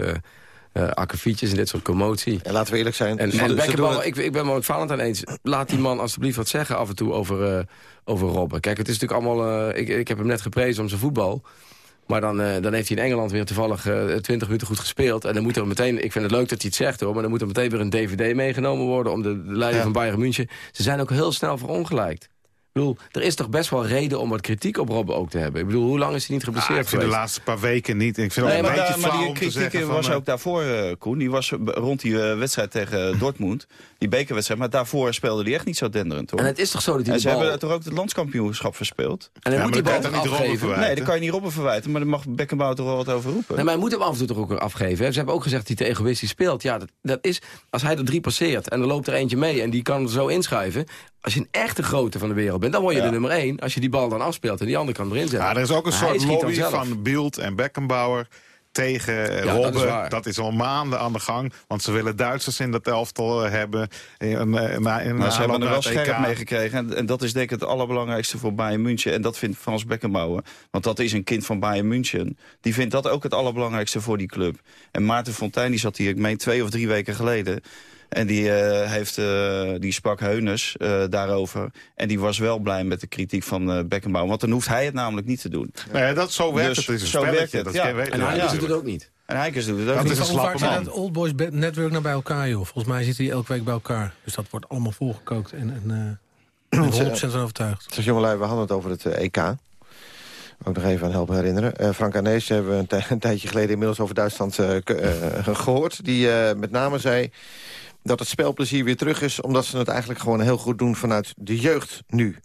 Uh, uh, akkefietjes en dit soort commotie. En laten we eerlijk zijn. En, en Beckenbauer, ik, ik ben me met Valentijn eens. Laat die man alsjeblieft wat zeggen af en toe over, uh, over Robben. Kijk, het is natuurlijk allemaal... Uh, ik, ik heb hem net geprezen om zijn voetbal. Maar dan, uh, dan heeft hij in Engeland weer toevallig uh, 20 minuten goed gespeeld. En dan moet er meteen, ik vind het leuk dat hij het zegt hoor... maar dan moet er meteen weer een DVD meegenomen worden... om de, de leiding ja. van Bayern München. Ze zijn ook heel snel verongelijkt. Ik bedoel, er is toch best wel reden om wat kritiek op Robben ook te hebben. Ik bedoel, hoe lang is hij niet geblesseerd ah, Ik vind geweest? de laatste paar weken niet. Ik vind nee, maar, een beetje daar, maar die kritiek was ook daarvoor, uh, Koen. Die was rond die uh, wedstrijd tegen Dortmund. Die bekerwedstrijd. Maar daarvoor speelde hij echt niet zo denderend, hoor. En het is toch zo dat hij en ze bal... hebben toch ook het landskampioenschap verspeeld? En dan ja, moet hij bal niet afgeven. Nee, daar kan je niet Robben verwijten. Maar dan mag Beckenbauer toch wel wat over roepen. Nee, maar hij moet hem af en toe toch ook weer afgeven. Hè? Ze hebben ook gezegd dat hij te egoïstisch speelt. Ja, dat, dat is... Als hij er drie passeert en er loopt er eentje mee... en die kan er zo inschuiven... Als je een echte grote van de wereld bent, dan word je ja. de nummer één. Als je die bal dan afspeelt en die andere kan erin zetten. Ja, er is ook een soort lobby van Beeld en Beckenbauer tegen ja, Robben. Dat is, dat is, al maanden aan de gang. Want ze willen Duitsers in dat elftal hebben. In, in, maar ze hebben er wel scherp mee gekregen. En, en, dat is denk ik het allerbelangrijkste voor Bayern München. En dat vindt Frans Beckenbauer. Want dat is een kind van Bayern München. Die vindt dat ook het allerbelangrijkste voor die club. En Maarten Fontijn die zat hier, ik meen twee of drie weken geleden... En die, uh, heeft, uh, die sprak Heuners uh, daarover. En die was wel blij met de kritiek van Beckenbauer. Want dan hoeft hij het namelijk niet te doen. Nee, dat, zo werkt dus, het. is zo werkt het. Dat ja. En Heikens doet het ook niet. En Heikens doet het ook dat niet. Is een Hoe vaak man. zijn het Old Boys Network naar bij elkaar, joh? Volgens mij zitten die elke week bij elkaar. Dus dat wordt allemaal volgekookt en, en, uh, en 100% van overtuigd. Zoals jongelui, we hadden het over het EK. Ook nog even aan helpen herinneren. Uh, Frank Arnees hebben we een, een, tijdje geleden inmiddels over Duitsland uh, gehoord. Die met name zei dat het spelplezier weer terug is... omdat ze het eigenlijk gewoon heel goed doen vanuit de jeugd nu.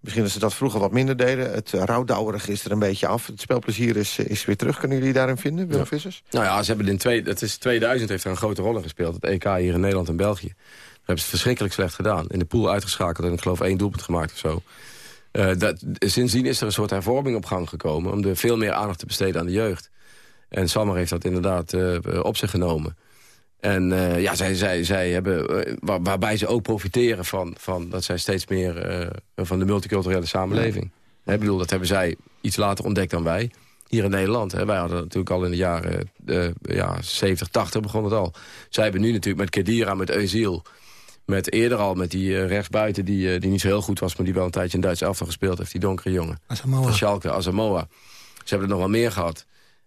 Misschien dat ze dat vroeger wat minder deden. Het rouwdouwerig is er een beetje af. Het spelplezier is, is weer terug. Kunnen jullie daarin vinden, Willem Vissers? Nou ja, ze hebben in twee, het is 2000 heeft er een grote rol in gespeeld. Het EK hier in Nederland en België. Daar hebben ze verschrikkelijk slecht gedaan. In de pool uitgeschakeld en ik geloof één doelpunt gemaakt of zo. Uh, dat, sindsdien is er een soort hervorming op gang gekomen... om er veel meer aandacht te besteden aan de jeugd. En Sammer heeft dat inderdaad uh, op zich genomen. En uh, ja, zij, zij, zij hebben, waar, waarbij ze ook profiteren van, van dat zij steeds meer van de multiculturele samenleving. Ja. Ik bedoel, dat hebben zij iets later ontdekt dan wij. Hier in Nederland. Hè. Wij hadden natuurlijk al in de jaren ja, 70, 80 begon het al. Zij hebben nu natuurlijk met Kedira, met Eusiel met eerder al met die rechtsbuiten die, die niet zo heel goed was... maar die wel een tijdje in Duits elftal gespeeld heeft. Die donkere jongen. Asamoah. Van Schalke, Asamoah. Ze hebben er nog wel meer gehad.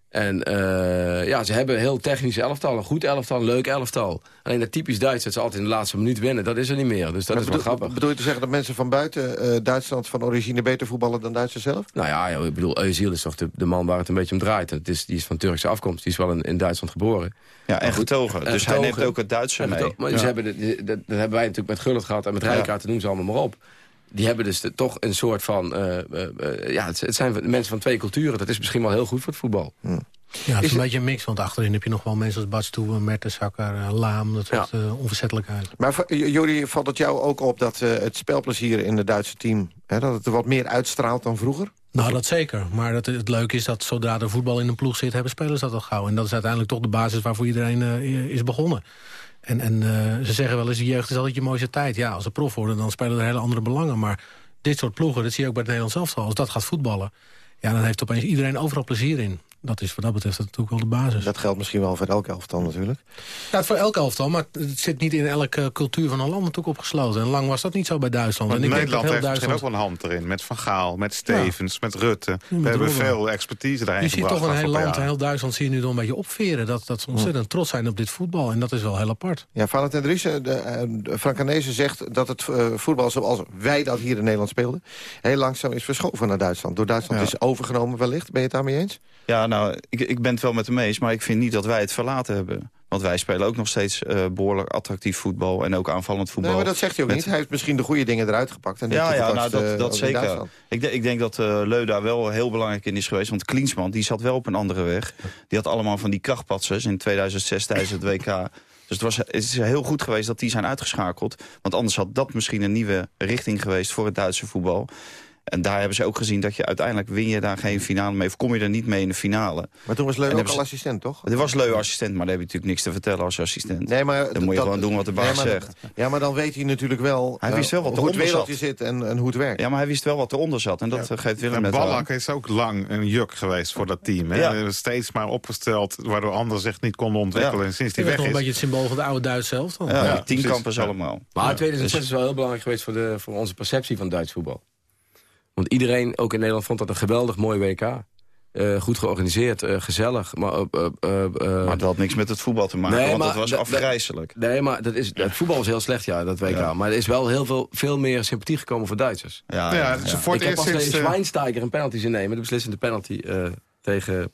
En uh, ja, ze hebben een heel technisch elftal. Een goed elftal, een leuk elftal. Alleen dat typisch Duits, dat ze altijd in de laatste minuut winnen. Dat is er niet meer. Dus dat maar is wel grappig. Bedoel je te zeggen dat mensen van buiten uh, Duitsland van origine beter voetballen dan Duitsers zelf? Nou ja, ik bedoel, Özil is toch de, de, man waar het een beetje om draait. Het is, die is van Turkse afkomst. Die is wel in, in Duitsland geboren. Ja, en getogen. Dus hij neemt ook het Duitse mee. Maar ja. ze hebben dat, dat hebben wij natuurlijk met Gullit gehad en met Rijkaard, ja. noem ze allemaal maar op die hebben dus de, toch een soort van... Uh, uh, ja, het, het, zijn mensen van twee culturen. Dat is misschien wel heel goed voor het voetbal. Ja, het is, is een beetje een mix, want achterin heb je nog wel mensen als Badstoe, Mertensakker, uh, Laam. Dat soort ja. uh, onverzettelijkheid. Maar jullie valt het jou ook op dat uh, het spelplezier in het Duitse team... Hè, dat het er wat meer uitstraalt dan vroeger? Nou, dat zeker. Maar dat, het leuke is dat zodra de voetbal in een ploeg zit... hebben spelers dat al gauw. En dat is uiteindelijk toch de basis waarvoor iedereen is begonnen. En, en ze zeggen wel eens, de jeugd is altijd je mooiste tijd. Ja, als ze prof worden, dan spelen er hele andere belangen. Maar dit soort ploegen, dat zie je ook bij het Nederlands elftal. Als dat gaat voetballen, ja, dan heeft opeens iedereen overal plezier in dat is wat dat betreft natuurlijk wel de basis. Dat geldt misschien wel voor elk elftal natuurlijk. Ja, voor elk elftal, maar het zit niet in elke cultuur van een land natuurlijk opgesloten. En lang was dat niet zo bij Duitsland. Maar en ik Nederland denk heeft dat misschien ook wel een hand erin. Met Van Gaal, met Stevens, ja. met Rutte. Ja, met We hebben Robben. veel expertise daarin Je ziet toch een heel land, heel Duitsland zie je nu nog een beetje opveren. Dat, dat ze ontzettend hm. trots zijn op dit voetbal. En dat is wel heel apart. Ja, Valentin Driessen, de, uh, Frank Arnezen zegt dat het uh, voetbal zoals wij dat hier in Nederland speelden... heel langzaam is verschoven naar Duitsland. Door Duitsland ja. is overgenomen wellicht. Ben je het daarmee eens? Ja, nou, ik, ik ben het wel met hem eens, maar ik vind niet dat wij het verlaten hebben. Want wij spelen ook nog steeds uh, behoorlijk attractief voetbal en ook aanvallend voetbal. Nee, maar dat zegt hij ook met... niet. Hij heeft misschien de goede dingen eruit gepakt. En ja, ja nou, dat, uh, dat zeker. Ik, de, ik, denk dat uh, Leu daar wel heel belangrijk in is geweest. Want Klinsman, die zat wel op een andere weg. Die had allemaal van die krachtpatsers in 2006 tijdens het WK. Dus het, was, het is heel goed geweest dat die zijn uitgeschakeld. Want anders had dat misschien een nieuwe richting geweest voor het Duitse voetbal. En daar hebben ze ook gezien dat je uiteindelijk win je daar geen finale mee. Of kom je er niet mee in de finale. Maar toen was Leu ook al assistent, toch? Er was Leu assistent, maar daar heb je natuurlijk niks te vertellen als assistent. Nee, maar dan moet je gewoon doen wat de baas nee, zegt. Ja, maar dan weet hij natuurlijk wel, hij wist wel wat hoe het wereldje zit en, en, hoe het werkt. Ja, maar hij wist wel wat eronder zat. En dat ja. geeft Willem en Ballack is ook lang een juk geweest voor dat team. Hè? Ja. Steeds maar opgesteld, waardoor anderen zich niet konden ontwikkelen. En sinds die weg is... een beetje het symbool van de oude Duits zelf. Dan. Ja, ja, tienkampers allemaal. Maar 2006 is wel heel belangrijk geweest voor, de, voor onze perceptie van Duits voetbal. Want iedereen, ook in Nederland, vond dat een geweldig mooi WK. Uh, goed georganiseerd, uh, gezellig. Maar, uh, maar dat had niks met het voetbal te maken, nee, want dat was afgrijzelijk. Nee, maar dat is, het voetbal was heel slecht, ja, dat WK. Ja. Maar er is wel heel veel, veel meer sympathie gekomen voor Duitsers. Ja, ja, ja. Voor Ik heb pas tegen Schweinsteiger een penalty zien nemen. De beslissende penalty tegen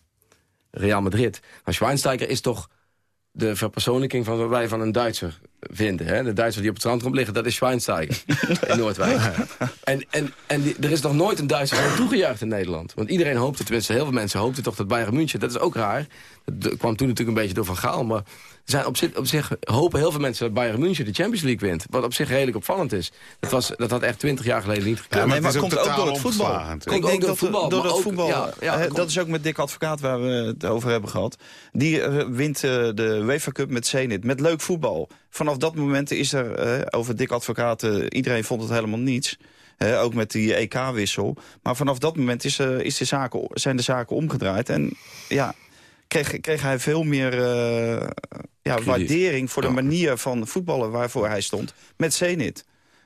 Real Madrid. Maar Schweinsteiger is toch de verpersoonlijking van wat wij van een Duitser vinden. Hè? De Duitser die op het strand komt liggen, dat is Schweinsteiger in Noordwijk. En, en, en die, er is nog nooit een Duitser aan toegejuicht in Nederland. Want iedereen hoopte, tenminste heel veel mensen hoopten toch dat Bayern München... dat is ook raar. Dat kwam toen natuurlijk een beetje door Van Gaal, maar zijn op, zich, op zich hopen heel veel mensen dat Bayern München de Champions League wint. Wat op zich redelijk opvallend is. Dat, was, dat had echt twintig jaar geleden niet gekund. Ja, maar, nee, maar het komt ook door het voetbal. Ik denk door het voetbal. Door het voetbal. Ja, ja, dat is ook met Dick Advocaat waar we het over hebben gehad. Die uh, wint uh, de UEFA Cup met Zenit. Met leuk voetbal. Vanaf dat moment is er uh, over Dick Advocaat... iedereen vond het helemaal niets. Uh, ook met die EK-wissel. Maar vanaf dat moment is, uh, is de zaken, zijn de zaken omgedraaid. En ja, kreeg, kreeg hij veel meer uh, ja, waardering voor de manier van voetballen waarvoor hij stond. Met Zenit.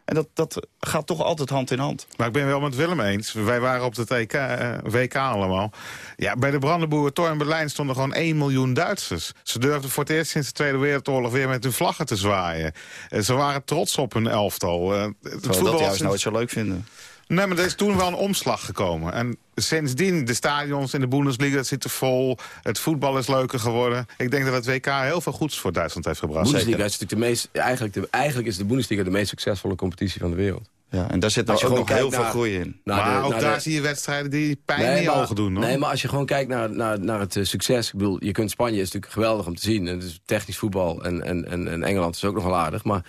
En dat, dat gaat toch altijd hand in hand. Maar ik ben wel met Willem eens. Wij waren op het EK, uh, WK allemaal. Ja, bij de Brandenburger Tor in Berlijn stonden gewoon 1 miljoen Duitsers. Ze durfden voor het eerst sinds de Tweede Wereldoorlog weer met hun vlaggen te zwaaien. Uh, ze waren trots op hun elftal. Uh, het voetbal dat juist nooit zo leuk vinden. Nee, maar er is toen wel een omslag gekomen. En sindsdien, de stadions in de Bundesliga zitten vol. Het voetbal is leuker geworden. Ik denk dat het WK heel veel goeds voor Duitsland heeft gebracht. Bundesliga is natuurlijk de meest, eigenlijk, de, eigenlijk is de Bundesliga de meest succesvolle competitie van de wereld. Ja, en daar zit nou ook nog heel veel groei in. maar de- ook daar de- zie je wedstrijden die pijn in je ogen doen. hoor. Nee, maar als je gewoon kijkt naar, naar, naar het eh, succes. Ik bedoel, je kunt Spanje is natuurlijk geweldig om te zien. En het is technisch voetbal. En, en, en, en Engeland is ook nog wel aardig. Maar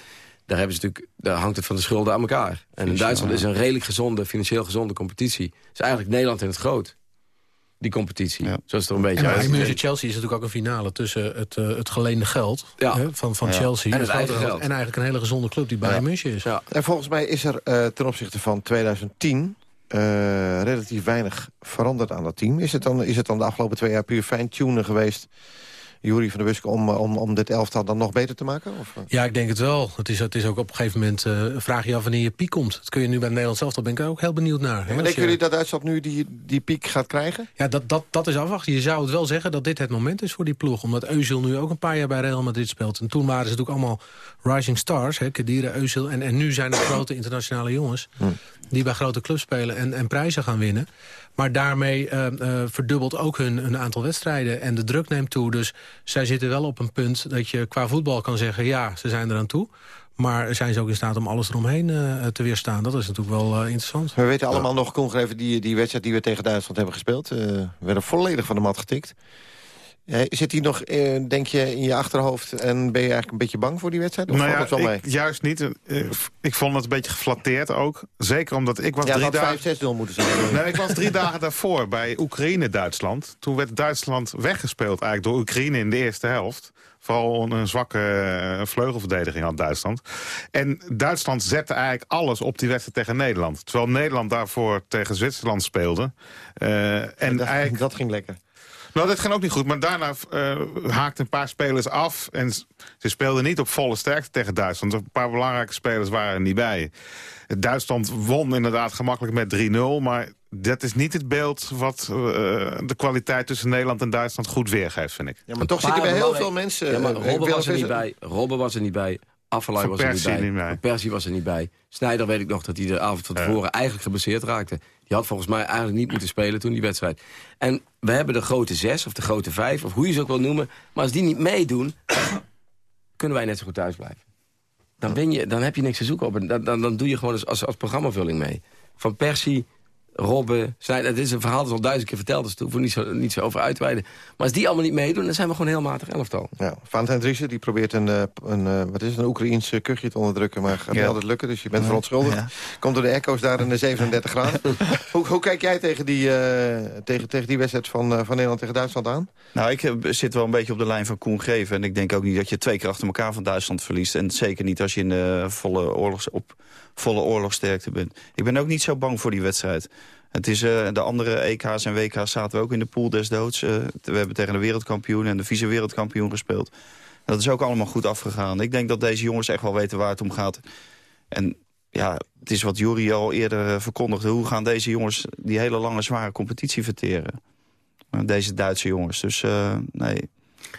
daar, hebben ze natuurlijk, daar hangt het van de schulden aan elkaar. En in Duitsland is een redelijk gezonde, financieel gezonde competitie. is eigenlijk Nederland in het groot. Die competitie. Ja. Zo is het er een beetje En bij uit. München Chelsea is natuurlijk ook een finale tussen het, eh, het geleende geld Ja. hè, van, van Ja. Chelsea. En het eigen geld. En eigenlijk een hele gezonde club die Bayern München is. Ja. En volgens mij is er eh, ten opzichte van 2010 eh, relatief weinig veranderd aan dat team. Is het dan, is het dan de afgelopen twee jaar puur fine-tunen geweest... Jury van der Buske, om, eh, om, om dit elftal dan nog beter te maken? Of, eh? Ja, ik denk het wel. Het is, het is ook op een gegeven moment... eh, vraag je af wanneer je piek komt. Dat kun je nu bij Nederland zelf. Daar ben ik ook heel benieuwd naar. hè. maar denken je- jullie dat Duitsland nu die, die piek gaat krijgen? Ja, dat, dat, dat is afwachten. Je zou het wel zeggen dat dit het moment is voor die ploeg. Omdat Özil nu ook een paar jaar bij Real Madrid speelt. En toen waren ze natuurlijk allemaal rising stars. Hè, Kedira, Özil. En, en nu zijn er grote internationale jongens... die bij grote clubs spelen en, en prijzen gaan winnen. Maar daarmee eh, eh, verdubbelt ook hun, hun aantal wedstrijden. En de druk neemt toe. Dus zij zitten wel op een punt dat je qua voetbal kan zeggen... ja, ze zijn eraan toe. Maar zijn ze ook in staat om alles eromheen eh, te weerstaan? Dat is natuurlijk wel eh, interessant. We weten allemaal nog, Koen even die, die wedstrijd die we tegen Duitsland hebben gespeeld. eh, we werden volledig van de mat getikt. Eh, zit die nog, eh, denk je, in je achterhoofd en ben je eigenlijk een beetje bang voor die wedstrijd? Of Nou ja, het wel ik, mee? juist niet. Eh, Ik vond het een beetje geflatteerd ook. Zeker omdat ik was Ja, drie dagen... had 5-6-0 moeten zijn. Nee, ik was drie dagen daarvoor bij Oekraïne-Duitsland. Toen werd Duitsland weggespeeld eigenlijk door Oekraïne in de eerste helft. Vooral een, zwakke vleugelverdediging had Duitsland. En Duitsland zette eigenlijk alles op die wedstrijd tegen Nederland. Terwijl Nederland daarvoor tegen Zwitserland speelde. En dat, eigenlijk dat ging lekker. Nou, dat ging ook niet goed. Maar daarna eh haakten een paar spelers af. En ze speelden niet op volle sterkte tegen Duitsland. Een paar belangrijke spelers waren er niet bij. Duitsland won inderdaad gemakkelijk met 3-0. Maar dat is niet het beeld wat eh, de kwaliteit tussen Nederland en Duitsland goed weergeeft, vind ik. Ja, maar toch zitten bij heel veel mensen... Ja, maar eh, Robben was er niet bij. Robben was er niet bij. Affelay Van was er niet bij. Persie was er niet bij. Snijder weet ik nog dat hij de avond van tevoren eigenlijk geblesseerd raakte. Die had volgens mij eigenlijk niet moeten spelen toen die wedstrijd. En we hebben de grote zes of de grote vijf, of hoe je ze ook wil noemen. Maar als die niet meedoen, kunnen wij net zo goed thuis blijven. Dan, ben je, dan heb je niks te zoeken op. En Dan, dan, dan doe je gewoon als, als, als programmavulling mee. Van Persie, Robben, Snijder. Het is een verhaal dat is al duizend keer verteld. Dus daar hoeven we niet zo, niet zo over uit te wijden. Maar als die allemaal niet meedoen, dan zijn we gewoon heel matig elftal. Ja, Valentijn Driessen die probeert een, eh, een, eh, wat is het, een Oekraïense kuchje te onderdrukken... maar gaat niet Ja. altijd lukken, dus je bent verontschuldigd. Ja. Komt door de echo's daar in de 37 graden. hoe, hoe kijk jij tegen die, eh, tegen, tegen die wedstrijd van, eh, van Nederland tegen Duitsland aan? Nou, ik eh, zit wel een beetje op de lijn van Koen Greven. En ik denk ook niet dat je twee keer achter elkaar van Duitsland verliest. En zeker niet als je in de volle, oorlogs, op volle oorlogsterkte bent. Ik ben ook niet zo bang voor die wedstrijd. Het is, eh, de andere EK's en WK's zaten we ook in de pool des doods. Eh, we hebben tegen de wereldkampioen en de vice-wereldkampioen gespeeld. En dat is ook allemaal goed afgegaan. Ik denk dat deze jongens echt wel weten waar het om gaat. En ja, het is wat Jury al eerder eh, verkondigde. Hoe gaan deze jongens die hele lange, zware competitie verteren? Maar Deze Duitse jongens. Dus eh, nee,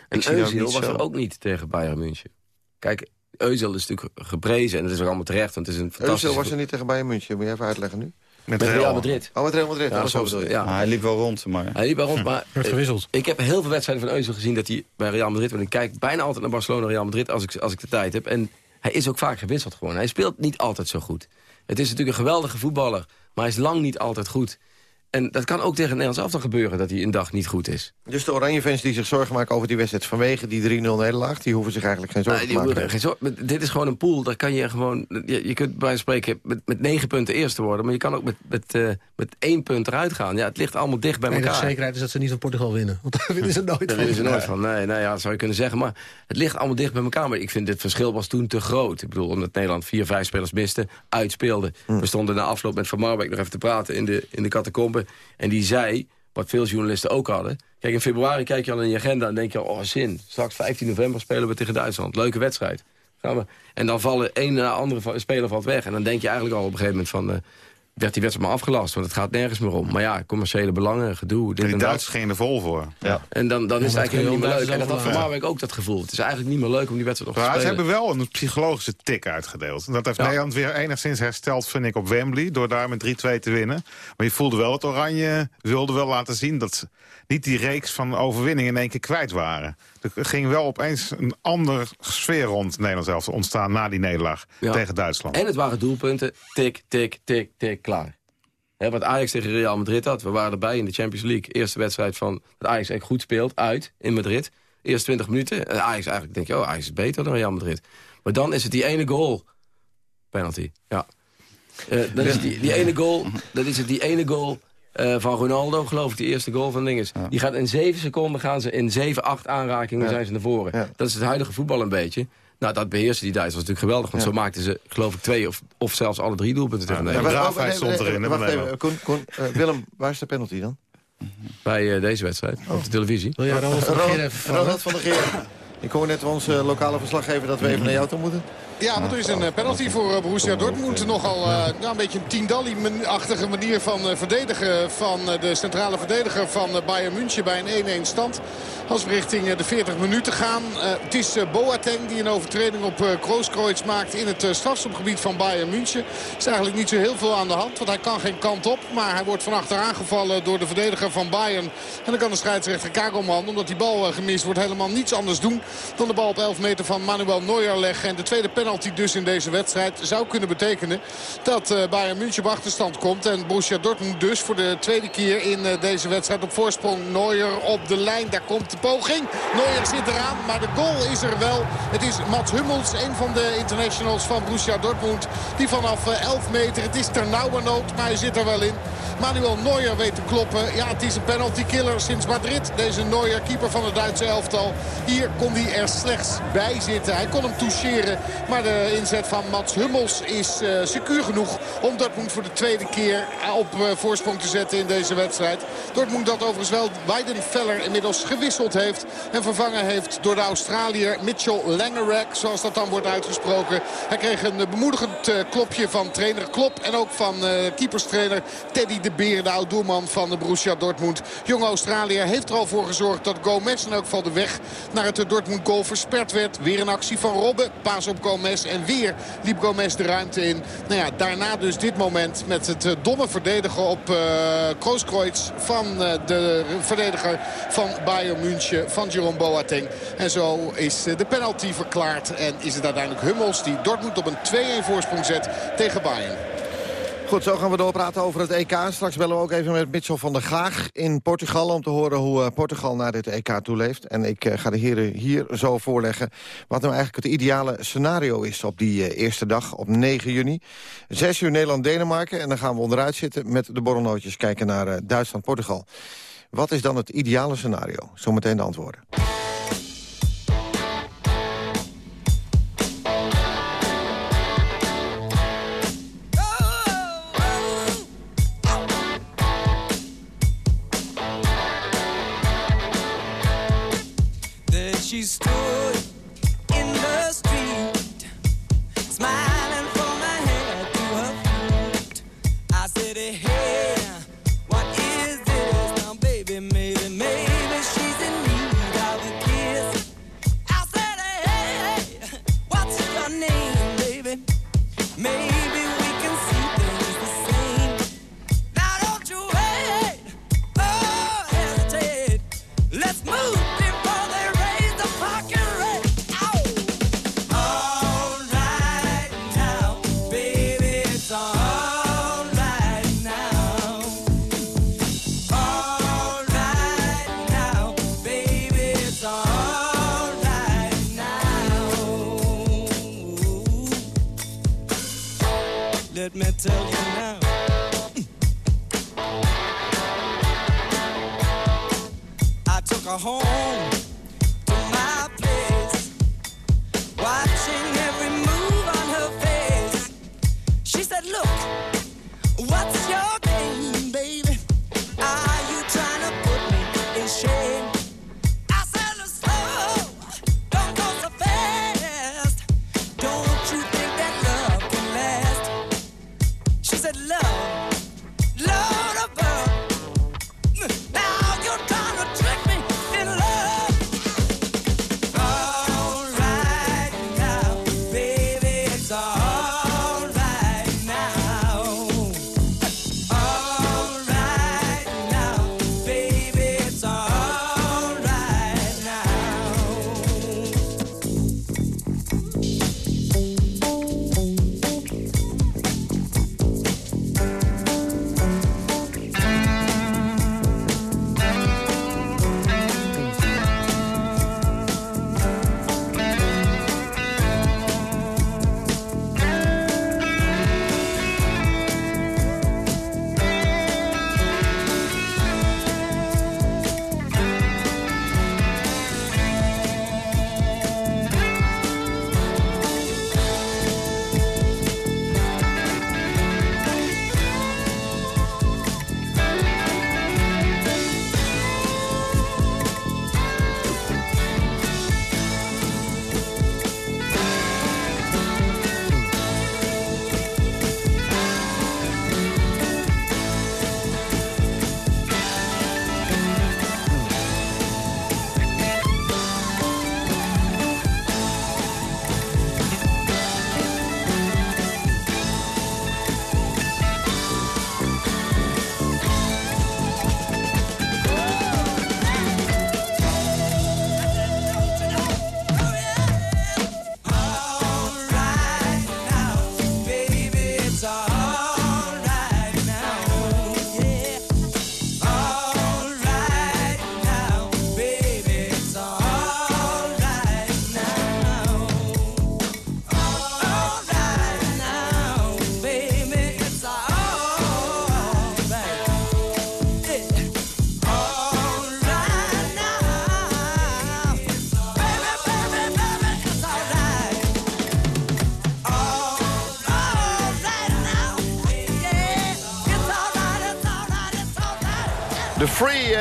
En Özil was zo. er ook niet tegen Bayern München. Kijk, Özil is natuurlijk geprezen en dat is ook allemaal terecht. Want het is een Özil was er niet tegen Bayern München, moet je even uitleggen nu? Met Met Real. Real Madrid. Oh, met Real Madrid, Ja, zo bedoel hij liep wel rond, maar... Hij liep wel rond, maar Werd gewisseld. ik heb heel veel wedstrijden van Özil gezien... dat hij bij Real Madrid, want ik kijk bijna altijd naar Barcelona Real Madrid... als ik, als ik de tijd heb. En hij is ook vaak gewisseld gewoon. Hij speelt niet altijd zo goed. Het is natuurlijk een geweldige voetballer, maar hij is lang niet altijd goed. En dat kan ook tegen het Nederlands elftal gebeuren... dat hij een dag niet goed is. Dus de Oranje-fans die zich zorgen maken over die wedstrijd vanwege die 3-0 nederlaag... die hoeven zich eigenlijk geen zorgen te maken. geen Dit is gewoon een pool. Daar kan je gewoon. Je, je kunt bij spreken met, met negen punten eerste worden. Maar je kan ook met, met, eh, met één punt eruit gaan. Ja, het ligt allemaal dicht bij De enige elkaar. zekerheid is dat ze niet van Portugal winnen. Want daar winnen ze nooit Daar van. willen ze nooit van. Nee, nee, ja, dat zou je kunnen zeggen. Maar het ligt allemaal dicht bij elkaar. Maar ik vind dit verschil was toen te groot. Ik bedoel, omdat Nederland vier, vijf spelers miste, uitspeelde. We stonden na afloop met Van Marwijk nog even te praten in de, in de catacombe. En die zei, wat veel journalisten ook hadden... Kijk, in februari kijk je al in je agenda en denk je... oh, zin, straks 15 november spelen we tegen Duitsland. Leuke wedstrijd. Gaan we. En dan vallen een na andere speler valt weg. En dan denk je eigenlijk al op een gegeven moment van... eh, werd die wedstrijd maar afgelast. Want het gaat nergens meer om. Maar ja, commerciële belangen, gedoe. Dit die en Duitsers gingen er vol voor. Ja. En dan, dan is het eigenlijk helemaal niet meer leuk. En dat had Marwijk ook dat gevoel. Het is eigenlijk niet meer leuk om die wedstrijd nog te Maar ze spelen. hebben wel een psychologische tik uitgedeeld. En Dat heeft Ja. Nederland weer enigszins hersteld, vind ik, op Wembley. Door daar met 3-2 te winnen. Maar je voelde wel dat Oranje wilde wel laten zien... dat ze niet die reeks van overwinningen in één keer kwijt waren. Er ging wel opeens een andere sfeer rond Nederland zelf ontstaan... na die nederlaag Ja. tegen Duitsland. En het waren doelpunten. Tik, tik, tik, tik, klaar. Hè, wat Ajax tegen Real Madrid had. We waren erbij in de Champions League. Eerste wedstrijd van dat Ajax echt goed speelt. Uit in Madrid. Eerste 20 minuten. En Ajax eigenlijk denk je, oh, Ajax is beter dan Real Madrid. Maar dan is het die ene goal. Penalty, ja. Eh, dan is die, die ene goal. Dan is het die ene goal eh, van Ronaldo, geloof ik. Die eerste goal van Dinges. Die gaat in zeven seconden gaan ze in zeven, acht aanrakingen zijn ze naar voren. Ja. Dat is het huidige voetbal een beetje. Nou, dat beheersen die Duitsers natuurlijk geweldig. Want zo maakten ze, geloof ik, twee of, of zelfs alle drie doelpunten tegen Ja, Nederland. de wacht- stond erin, Wacht even. Koen, Koen, eh, Willem, waar is de penalty dan? Bij eh, deze wedstrijd, op de televisie. Wil jij Ronald van der Geer even? Ronald van der Geer. Ik hoor net onze lokale verslaggever dat we even naar jou toe moeten. Ja, want er is een eh, penalty voor eh, Borussia Dortmund. Nogal eh, nou, een beetje een Tindalli-achtige manier van verdedigen van de centrale verdediger van Bayern München bij een 1-1 stand. Als we richting de 40 minuten gaan. Het is Boateng die een overtreding op Grooskreutz maakt in het strafschopgebied van Bayern München. Er is eigenlijk niet zo heel veel aan de hand, want hij kan geen kant op. Maar hij wordt van achter aangevallen door de verdediger van Bayern. En dan kan de scheidsrechter Kagelman, omdat die bal gemist wordt, helemaal niets anders doen dan de bal op 11 meter van Manuel Neuer leggen. En de tweede penalty dus in deze wedstrijd zou kunnen betekenen dat eh, Bayern München op achterstand komt. En Borussia Dortmund dus voor de tweede keer in eh, deze wedstrijd op voorsprong. Neuer op de lijn, daar komt de poging. Neuer zit eraan, maar de goal is er wel. Het is Mats Hummels, een van de internationals van Borussia Dortmund. Die vanaf eh, 11 meter, het is ternauwernood, maar hij zit er wel in. Manuel Neuer weet te kloppen. Ja, het is een penalty killer sinds Madrid. Deze Neuer, keeper van het Duitse elftal. Hier kon hij er slechts bij zitten. Hij kon hem toucheren. Maar de inzet van Mats Hummels is uh, secuur genoeg om Dortmund voor de tweede keer op uh, voorsprong te zetten in deze wedstrijd. Dortmund dat overigens wel Weidenfeller inmiddels gewisseld heeft. En vervangen heeft door de Australiër Mitchell Langerek. Zoals dat dan wordt uitgesproken. Hij kreeg een bemoedigend klopje van trainer Klop. En ook van keeperstrainer Teddy de Beer. De oud-doelman van de Borussia Dortmund. Jonge Australiër heeft er al voor gezorgd dat Gomez in elk geval de weg naar het Dortmund goal versperd werd. Weer een actie van Robben. Paas op En weer liep Gomez de ruimte in. Nou ja, daarna dus dit moment met het uh, domme verdedigen op uh, Krooskreutz van uh, de verdediger van Bayern München, van Jerome Boateng. En zo is de penalty verklaard en is het uiteindelijk Hummels die Dortmund op een 2-1 voorsprong zet tegen Bayern. Goed, zo gaan we doorpraten over het EK. Straks bellen we ook even met Mitchell van der Gaag in Portugal... om te horen hoe uh, Portugal naar dit EK toeleeft. En ik uh, ga de heren hier zo voorleggen... wat nou eigenlijk het ideale scenario is op die uh, eerste dag, op 9 juni. 6 uur Nederland-Denemarken en dan gaan we onderuit zitten... met de borrelnootjes kijken naar Duitsland-Portugal. Wat is dan het ideale scenario? Zometeen de antwoorden.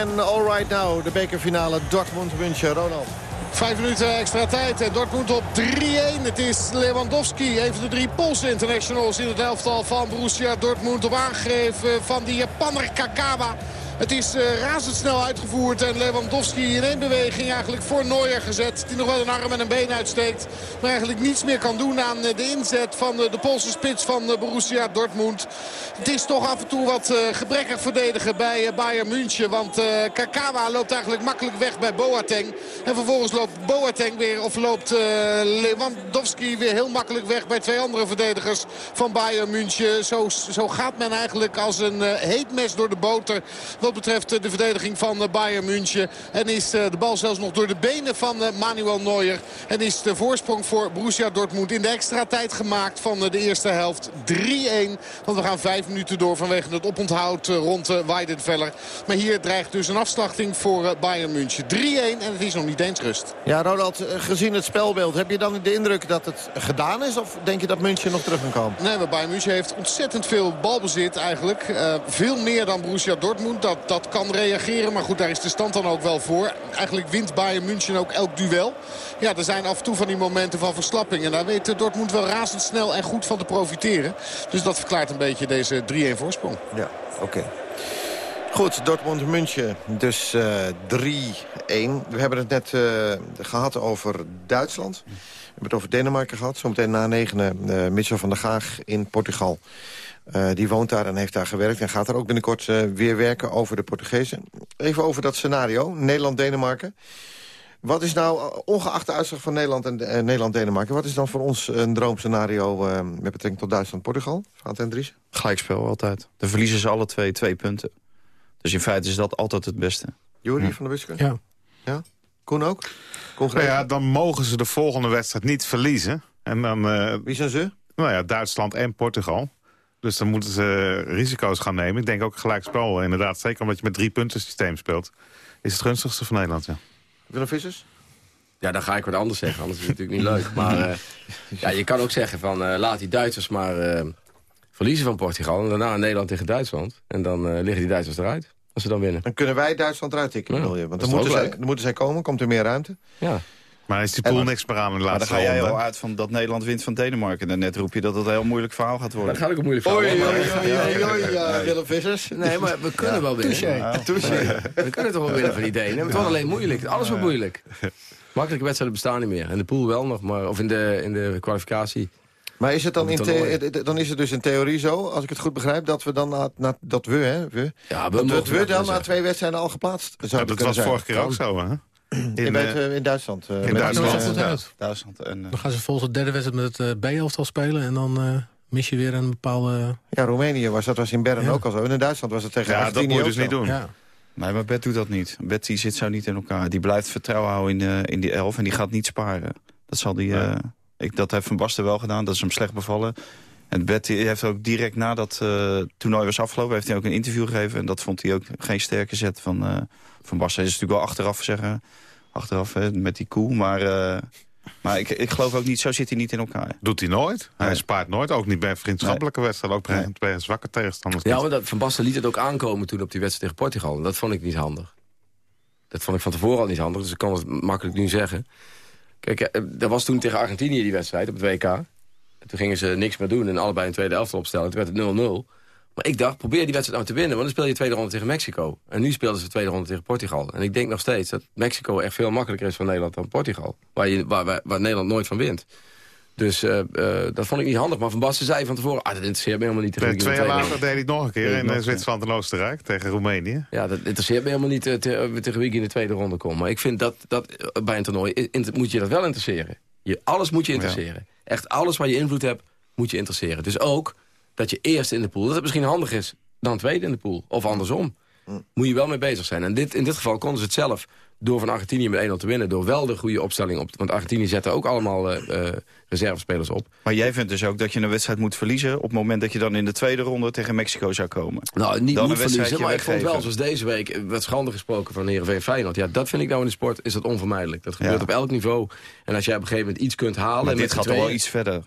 En All Right Now. De bekerfinale Dortmund-München. Ronald. Vijf minuten extra tijd en Dortmund op 3-1. Het is Lewandowski, een van de drie Poolse internationals in het elftal van Borussia Dortmund. Op aangegeven van die Japanner Kakawa. Het is uh, razendsnel uitgevoerd en Lewandowski in één beweging eigenlijk voor Neuer gezet. Die nog wel een arm en een been uitsteekt. Maar eigenlijk niets meer kan doen aan de inzet van de Poolse spits van Borussia Dortmund. Het is toch af en toe wat uh, gebrekkig verdedigen bij uh, Bayern München. Want uh, Kakawa loopt eigenlijk makkelijk weg bij Boateng. En vervolgens loopt Boateng weer, of loopt Lewandowski weer heel makkelijk weg bij twee andere verdedigers van Bayern München. Zo, zo gaat men eigenlijk als een heet mes door de boter wat betreft de verdediging van Bayern München. En is de bal zelfs nog door de benen van Manuel Neuer. En is de voorsprong voor Borussia Dortmund in de extra tijd gemaakt van de eerste helft 3-1. Want we gaan vijf minuten door vanwege het oponthoud rond Weidenfeller. Maar hier dreigt dus een afslachting voor Bayern München. 3-1 en het is nog niet eens rust. Ja, Ronald, gezien het spelbeeld, heb je dan de indruk dat het gedaan is? Of denk je dat München nog terug kan komen? Nee, maar Bayern München heeft ontzettend veel balbezit eigenlijk. Uh, veel meer dan Borussia Dortmund. Dat, dat kan reageren, maar goed, daar is de stand dan ook wel voor. Eigenlijk wint Bayern München ook elk duel. Ja, er zijn af en toe van die momenten van verslapping. En daar weet Dortmund wel razendsnel en goed van te profiteren. Dus dat verklaart een beetje deze 3-1 voorsprong. Ja, oké. Goed, Dortmund-München. Dus uh, 3-1. We hebben het net uh, gehad over Duitsland. We hebben het over Denemarken gehad. Zometeen na negenen uh, van der Gaag in Portugal. Die woont daar en heeft daar gewerkt en gaat er ook binnenkort weer werken over de Portugezen. Even over dat scenario, Nederland-Denemarken. Wat is nou, ongeacht de uitslag van Nederland en uh, Nederland-Denemarken... wat is dan voor ons een droomscenario met betrekking tot Duitsland-Portugal? Vaat en Dries? Gelijkspel altijd. De verliezen ze alle twee twee punten. Dus in feite is dat altijd het beste. Jury van der Busker? Ja. ja. Koen ook? Koen nou ja, dan mogen ze de volgende wedstrijd niet verliezen. En dan, Wie zijn ze? Nou ja, Duitsland en Portugal. Dus dan moeten ze risico's gaan nemen. Ik denk ook gelijk spel, inderdaad. Zeker omdat je met drie punten systeem speelt. Is het gunstigste van Nederland, ja. Willem Vissers? Ja, dan ga ik wat anders zeggen. Anders is het natuurlijk niet leuk. Maar uh, ja, je kan ook zeggen van uh, laat die Duitsers maar uh, verliezen van Portugal. En daarna Nederland tegen Duitsland. En dan liggen die Duitsers eruit. Als ze dan winnen. Dan kunnen wij Duitsland eruit tikken, ja, je. Want dan moeten, zij, dan moeten zij komen, komt er meer ruimte. Ja. Maar is die pool niks meer aan in de laatste Maar dan ga jij al uit van dat Nederland wint van Denemarken. En net roep je dat het een heel moeilijk verhaal gaat worden. Dat gaat ook een moeilijk verhaal Oei, oei, oei, oei, ja, Willem Vissers. Nee, maar we kunnen ja. wel winnen. Touché. We kunnen toch wel winnen van die Denen. Het wordt alleen moeilijk. Alles wordt moeilijk. Makkelijke wedstrijden bestaan niet meer. En de pool wel nog, maar, of in de, in de kwalificatie. Maar is het dan, in dan is het dus in theorie zo, als ik het goed begrijp... dat we dan na, na dat we, hè, we, ja, we dat we dan na twee wedstrijden al geplaatst ja, Dat was vorige keer ook zo, hè? In, in, uh, in Duitsland. Uh, in Duitsland. Uit. Duitsland en, dan gaan ze volgens de derde wedstrijd met het B-elftal spelen... en dan mis je weer een bepaalde... Ja, Roemenië was dat was in Bern ja. ook al zo. En in Duitsland was het tegen Ja, dat moet je dus niet doen. Ja. Nee, maar Bet doet dat niet. Bet die zit zo niet in elkaar. Die blijft vertrouwen houden in, uh, in die elf en die gaat niet sparen. Dat, zal die, uh, ik, dat heeft Van Basten wel gedaan, dat is hem slecht bevallen. En Bet heeft ook direct nadat het uh, toernooi was afgelopen... heeft hij ook een interview gegeven. En dat vond hij ook geen sterke zet van, uh, van Basten. Hij is natuurlijk wel achteraf zeggen, achteraf hè, met die koe. Maar, uh, maar ik, ik geloof ook niet, zo zit hij niet in elkaar. Doet hij nooit. Hij nee. spaart nooit, ook niet bij vriendschappelijke nee. wedstrijden. Ook bij, nee. bij zwakke tegenstanders. Ja, maar dat, Van Basten liet het ook aankomen toen op die wedstrijd tegen Portugal. En dat vond ik niet handig. Dat vond ik van tevoren al niet handig, dus ik kan het makkelijk nu zeggen. Kijk, er was toen tegen Argentinië die wedstrijd op het WK. En toen gingen ze niks meer doen en allebei een tweede elftal opstellen. Toen werd het 0-0. Maar ik dacht, probeer die wedstrijd nou te winnen. Want dan speel je tweede ronde tegen Mexico. En nu speelden ze de tweede ronde tegen Portugal. En ik denk nog steeds dat Mexico echt veel makkelijker is voor Nederland dan Portugal. Waar, je, waar, waar, waar Nederland nooit van wint. Dus uh, uh, dat vond ik niet handig. Maar Van Basten zei van tevoren, ah, dat interesseert me helemaal niet. Nee, twee jaar later deed hij het nog een keer in nog, Zwitserland en Oostenrijk tegen Roemenië. Ja, dat interesseert me helemaal niet uh, te, tegen wie ik in de tweede ronde kom. Maar ik vind dat, dat bij een toernooi in, moet je dat wel interesseren. Je, alles moet je interesseren. Ja. Echt alles waar je invloed hebt, moet je interesseren. Dus ook dat je eerst in de pool, dat het misschien handig is dan tweede in de pool. Of andersom. Moet je wel mee bezig zijn. En dit, in dit geval konden ze het zelf door van Argentinië met 1-0 te winnen. Door wel de goede opstelling op. Want Argentinië zette ook allemaal uh, reservespelers op. Maar jij vindt dus ook dat je een wedstrijd moet verliezen... op het moment dat je dan in de tweede ronde tegen Mexico zou komen. Nou, niet dan moet verliezen, maar ik vond wel, zoals deze week... wat schande gesproken van Heerenveen Feyenoord. Ja, dat vind ik nou in de sport, is dat onvermijdelijk. Dat gebeurt ja. op elk niveau. En als jij op een gegeven moment iets kunt halen... Maar dit gaat wel iets verder.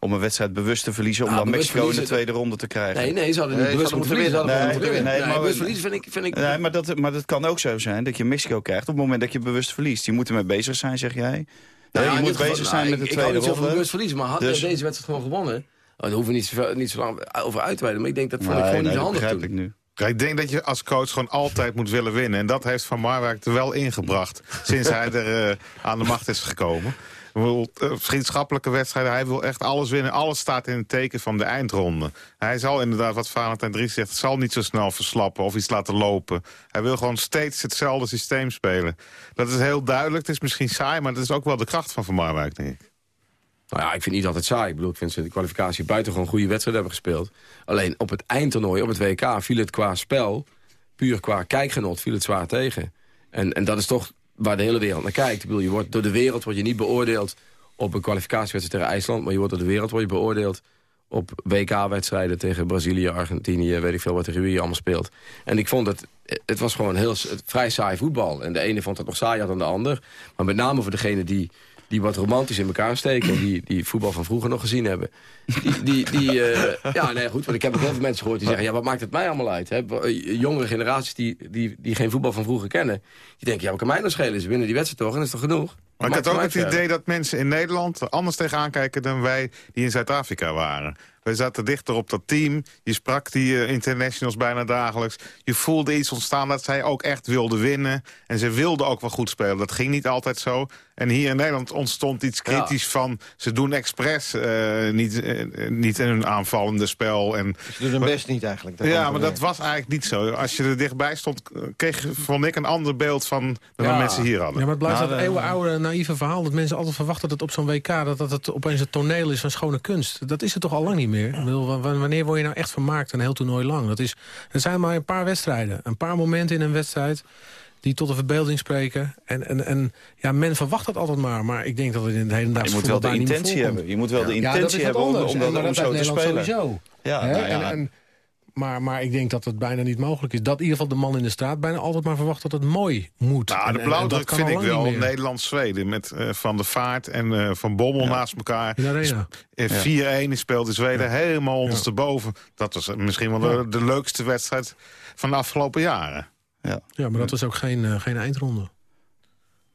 Om een wedstrijd bewust te verliezen, om Nou, dan Mexico in de tweede ronde te krijgen. Nee, nee, ze hadden niet Nee, bewust moeten winnen. Nee, Nee, maar- bewust verliezen vind ik... Vind ik Nee, maar dat, maar dat kan ook zo zijn dat je Mexico krijgt op het moment dat je bewust verliest. Je moet ermee bezig zijn, zeg jij. Nou Ja, je moet geval- bezig nou, zijn met ik- de Ik tweede niet zo van ronde. bewust verliezen, maar had Dus- deze wedstrijd gewoon gewonnen... Oh, daar hoeven we niet, zo, niet zo lang over uit te wijden. Maar ik denk dat vond ik gewoon nee, niet dat handig begrijp toen. ik nu. Ik denk dat je als coach gewoon altijd moet willen winnen. En dat heeft Van Marwijk er wel ingebracht sinds hij er eh, aan de macht is gekomen. Eh, vriendschappelijke wedstrijden, hij wil echt alles winnen. Alles staat in het teken van de eindronde. Hij zal inderdaad, wat Valentijn Dries zegt, zal niet zo snel verslappen of iets laten lopen. Hij wil gewoon steeds hetzelfde systeem spelen. Dat is heel duidelijk, het is misschien saai, maar dat is ook wel de kracht van Van Marwijk, denk ik. Nou ja, ik vind niet altijd saai. Ik bedoel, ik vind ze de kwalificatie buitengewoon goede wedstrijd hebben gespeeld. Alleen op het eindtoernooi, op het WK, viel het qua spel... puur qua kijkgenot, viel het zwaar tegen. En, en dat is toch waar de hele wereld naar kijkt. Ik bedoel, je wordt, door de wereld word je niet beoordeeld op een kwalificatiewedstrijd tegen IJsland... maar je wordt door de wereld word je beoordeeld op WK-wedstrijden tegen Brazilië, Argentinië... weet ik veel wat er hier allemaal speelt. En ik vond het, het was gewoon heel, vrij saai voetbal. En de ene vond het nog saaier dan de ander. Maar met name voor degene die, die wat romantisch in elkaar steken... en die, die voetbal van vroeger nog gezien hebben. Die, die, die, eh, ja, nee, goed, want ik heb ook heel veel mensen gehoord die zeggen... ja, wat maakt het mij allemaal uit? Hè? Jongere generaties die, die, die geen voetbal van vroeger kennen... die denken, ja, wat kan mij nou schelen? Ze winnen die wedstrijd toch en dat is toch genoeg? Maar ik had ook het idee dat mensen in Nederland er anders tegenaan kijken dan wij die in Zuid-Afrika waren. Wij zaten dichter op dat team. Je sprak die eh, internationals bijna dagelijks. Je voelde iets ontstaan dat zij ook echt wilden winnen. En ze wilden ook wel goed spelen. Dat ging niet altijd zo. En hier in Nederland ontstond iets kritisch van... ze doen expres eh, niet, eh, niet in hun aanvallende spel. En, Ze doen hun best niet eigenlijk. Ja, maar dat was eigenlijk niet zo. Als je er dichtbij stond, kreeg, vond ik een ander beeld van dan Ja. de mensen hier hadden. Ja, maar het blijft Nou, dat de- eeuwenoude naïeve verhaal... dat mensen altijd verwachten dat het op zo'n WK... Dat, dat het opeens een toneel is van schone kunst. Dat is het toch al lang niet meer? Ik bedoel, wanneer word je nou echt vermaakt een heel toernooi lang? Dat is, er zijn maar een paar wedstrijden. Een paar momenten in een wedstrijd die tot de verbeelding spreken. En, en, en ja, men verwacht dat altijd maar. Maar ik denk dat het in het hedendaagse Je moet wel voetbal de intentie hebben. Je moet wel de Ja, dat is intentie hebben om, dat, zo te Nederland spelen. Sowieso. Ja, nou ja. En, en, maar, maar ik denk dat het bijna niet mogelijk is. Dat in ieder geval de man in de straat bijna altijd maar verwacht dat het mooi moet. Nou, En- de en- en dat blauwdruk vind ik wel. Nederland-Zweden. Met eh, Van der Vaart en eh, Van Bommel naast elkaar. De. Eh, 4-1 speelde Zweden helemaal ondersteboven. Dat was misschien wel de, de leukste wedstrijd van de afgelopen jaren. Ja, maar dat was ook geen, eh, geen eindronde.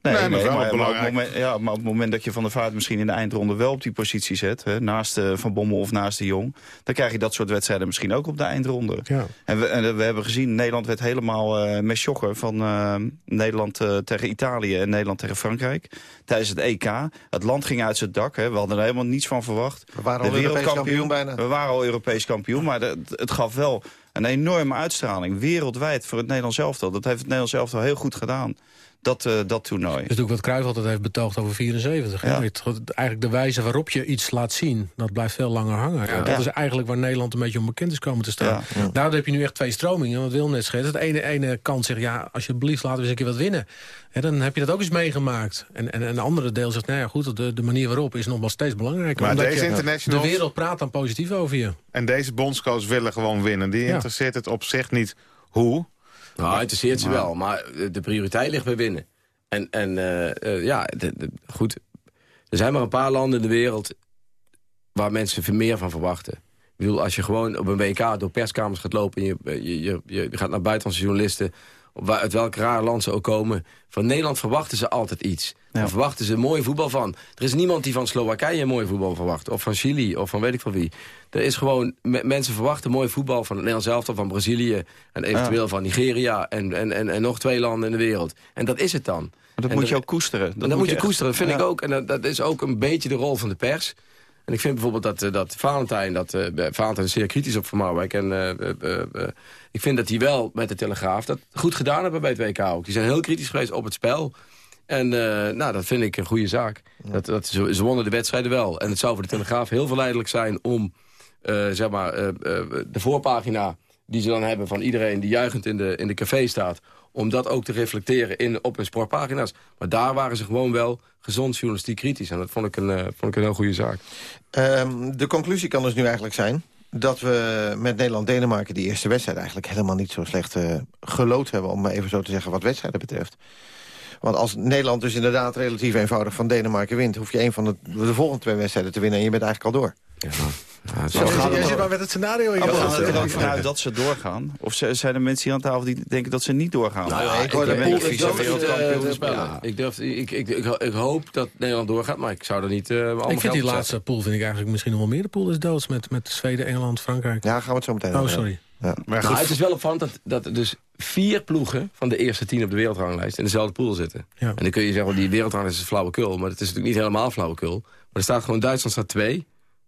Nee, Nee, nee, maar wel maar, maar op moment, ja, maar op het moment dat je Van der Vaart misschien in de eindronde wel op die positie zet... Hè, naast eh, Van Bommel of naast de Jong... dan krijg je dat soort wedstrijden misschien ook op de eindronde. Ja. En we, en we hebben gezien, Nederland werd helemaal eh met shocken... van eh, Nederland eh, tegen Italië en Nederland tegen Frankrijk. Tijdens het EK. Het land ging uit zijn dak. Hè. We hadden er helemaal niets van verwacht. We waren al Europees kampioen bijna. We waren al Europees kampioen, maar de- het gaf wel een enorme uitstraling. Wereldwijd voor het Nederlands elftal. Dat heeft het Nederlands elftal heel goed gedaan. Dat, eh, dat toernooi. Dat is natuurlijk wat Cruijff altijd heeft betoogd over 74. hè. Ja. Het- Eigenlijk de wijze waarop je iets laat zien, dat blijft veel langer hangen. Ja, dat Ja. is eigenlijk waar Nederland een beetje onbekend is komen te staan. Ja. Daardoor heb je nu echt twee stromingen, wat Wil net schetst. Het ene, ene kant zegt, ja, alsjeblieft laten we eens een keer wat winnen. Hè, dan heb je dat ook eens meegemaakt. En, en, en de andere deel zegt, nou ja, goed, de, de manier waarop is nog wel steeds belangrijker. Maar Omdat deze internationals- De wereld praat dan positief over je. En deze bondscoach willen gewoon winnen. Die Ja. interesseert het op zich niet hoe. Nou, interesseert ze wel, maar de prioriteit ligt bij winnen. En, en eh, eh, ja, de- de- goed. Er zijn maar een paar landen in de wereld waar mensen veel meer van verwachten. Ik bedoel, als je gewoon op een WK door perskamers gaat lopen... en je, je, je, je gaat naar buitenlandse journalisten... waar- uit welk raar land ze ook komen... van Nederland verwachten ze altijd iets. Daar verwachten ze mooi voetbal van. Er is niemand die van Slowakije mooi voetbal verwacht. Of van Chili, of van weet ik van wie. Er is gewoon... me- mensen verwachten mooi voetbal van het Nederlands elftal... van Brazilië en eventueel van Nigeria... En, en, en, en nog twee landen in de wereld. En dat is het dan. Maar dat En moet je ook koesteren. en dat moet je echt- koesteren, dat vind Ja. ik ook. En dat, dat is ook een beetje de rol van de pers. En ik vind bijvoorbeeld dat, eh, dat Valentijn, dat, eh, Valentijn is zeer kritisch op Van Marwijk. En eh, ik vind dat hij wel met de Telegraaf dat goed gedaan hebben bij het WK ook. Die zijn heel kritisch geweest op het spel. En nou, dat vind ik een goede zaak. Dat, dat, ze, ze wonnen de wedstrijden wel. En het zou voor de Telegraaf heel verleidelijk zijn om zeg maar, de voorpagina die ze dan hebben van iedereen die juichend in de, in de café staat... om dat ook te reflecteren in, op hun sportpagina's. Maar daar waren ze gewoon wel gezond journalistiek kritisch. En dat vond ik een, eh, vond ik een heel goede zaak. Ehm, de conclusie kan dus nu eigenlijk zijn... dat we met Nederland-Denemarken die eerste wedstrijd... eigenlijk helemaal niet zo slecht eh gelood hebben... om maar even zo te zeggen wat wedstrijden betreft. Want als Nederland dus inderdaad relatief eenvoudig van Denemarken wint... hoef je een van de, de volgende twee wedstrijden te winnen... en je bent eigenlijk al door. Ja, het gaat Je zit maar met het scenario in je er ook vanuit dat ze doorgaan. Of zijn er mensen hier aan tafel die denken dat ze niet doorgaan? Nou ja, ik hoor de. Ja, ik, durf, ik, ik, ik, ik hoop dat Nederland doorgaat, maar ik zou er niet eh allemaal Ik vind die laatste pool vind ik eigenlijk misschien nog wel meer de pool is doods. Met, met Zweden, Engeland, Frankrijk. Ja, gaan we het zo meteen Oh, sorry. Maar zetten. Nou, het is wel opvallend dat, dat er dus vier ploegen van de eerste tien op de wereldranglijst in dezelfde pool zitten. Ja. En dan kun je zeggen, die wereldranglijst is flauwekul, maar het is natuurlijk niet helemaal flauwekul. Maar er staat gewoon Duitsland staat twee,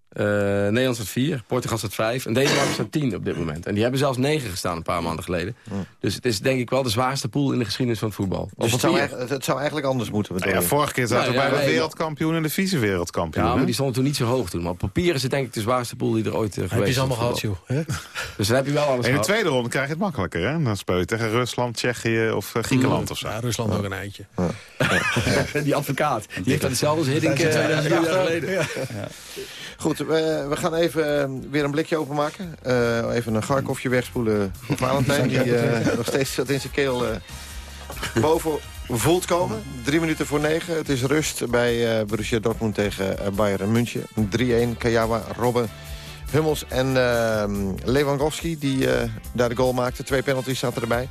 eh, Nederland staat vier, Portugal staat vijf en Denemarken staat tien op dit moment. En die hebben zelfs negen gestaan een paar maanden geleden. Dus het is denk ik wel de zwaarste pool in de geschiedenis van het voetbal. Dus het zou, het zou eigenlijk anders moeten. Nou bedoel ja, vorige keer zaten we ja, bij de wereldkampioen en de vice-wereldkampioen. Ja, hè? maar die stonden toen niet zo hoog toen. Maar op papier is het denk ik de zwaarste pool die er ooit uh, geweest is. Heb je ze allemaal gehad, joh. hè? Dus dan heb je wel alles In de tweede ronde krijg je het makkelijker, hè? Dan speel je tegen Rusland, Tsjechië of eh, Griekenland of zo. Ja, Rusland ook een eitje. Die advocaat. Die heeft dat hetzelfde als Hiddink eh, 2000 jaar geleden. Goed, we, we gaan even eh, weer een blikje openmaken. Eh, even een garkofje wegspoelen voor Valentijn. Die eh, nog steeds zat in zijn keel eh, boven voelt komen. Drie minuten voor negen. Het is rust bij eh Borussia Dortmund tegen eh, Bayern München. 3-1. Kajawa, Robben, Hummels en eh, Lewandowski die daar de goal maakte. Twee penalties zaten erbij.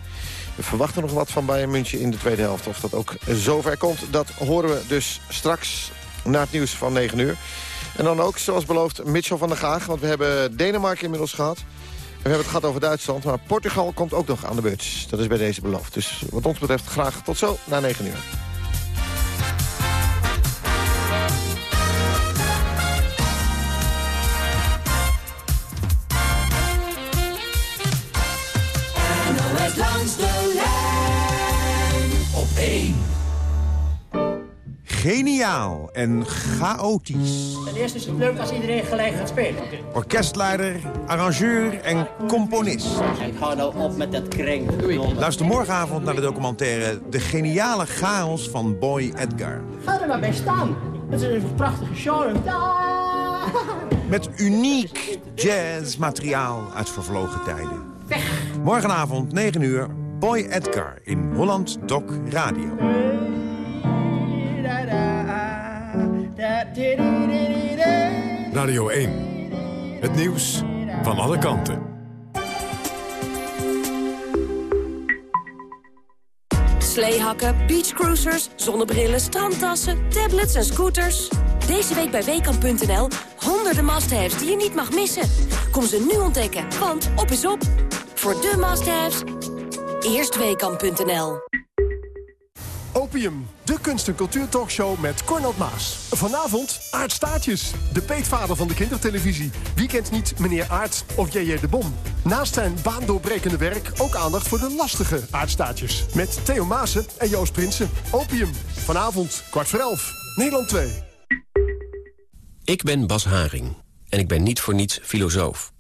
We verwachten nog wat van Bayern München in de tweede helft. Of dat ook zover komt, dat horen we dus straks na het nieuws van 9 uur. En dan ook, zoals beloofd, Mitchell van der Gaag. Want we hebben Denemarken inmiddels gehad. We hebben het gehad over Duitsland. Maar Portugal komt ook nog aan de beurt. Dat is bij deze beloofd. Dus wat ons betreft graag tot zo na 9 uur. Langs de lijn op 1. Geniaal en chaotisch. Ten eerste is het leuk als iedereen gelijk gaat spelen. Orkestleider, arrangeur en componist. Ik hou nou op met dat kring. Luister morgenavond naar de documentaire De geniale chaos van Boy Edgar. Ga er maar bij staan. Het is een prachtige show. Met uniek jazzmateriaal uit vervlogen tijden. Morgenavond 9 uur, Boy Edgar in Holland Doc Radio. Radio 1. Het nieuws van alle kanten. Sleehakken, beachcruisers, zonnebrillen, strandtassen, tablets en scooters. Deze week bij Weekamp.nl honderden must-haves die je niet mag missen. Kom ze nu ontdekken, want op is op. Voor de must-haves, eerst Weekamp.nl. Opium, de kunst- en cultuurtalkshow met Cornald Maas. Vanavond Aart Staartjes, de peetvader van de kindertelevisie. Wie kent niet meneer Aart of J.J. de Bom? Naast zijn baandoorbrekende werk ook aandacht voor de lastige aardstaartjes. Met Theo Maassen en Joost Prinsen. Opium, vanavond, kwart voor elf, Nederland 2. Ik ben Bas Haring en ik ben niet voor niets filosoof.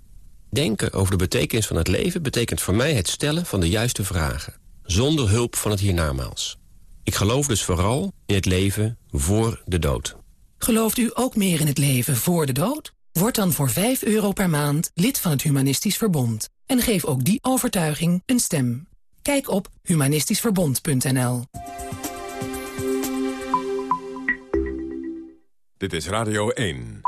Denken over de betekenis van het leven betekent voor mij het stellen van de juiste vragen. Zonder hulp van het hiernamaals. Ik geloof dus vooral in het leven voor de dood. Gelooft u ook meer in het leven voor de dood? Word dan voor 5 euro per maand lid van het Humanistisch Verbond. En geef ook die overtuiging een stem. Kijk op humanistischverbond.nl Dit is Radio 1.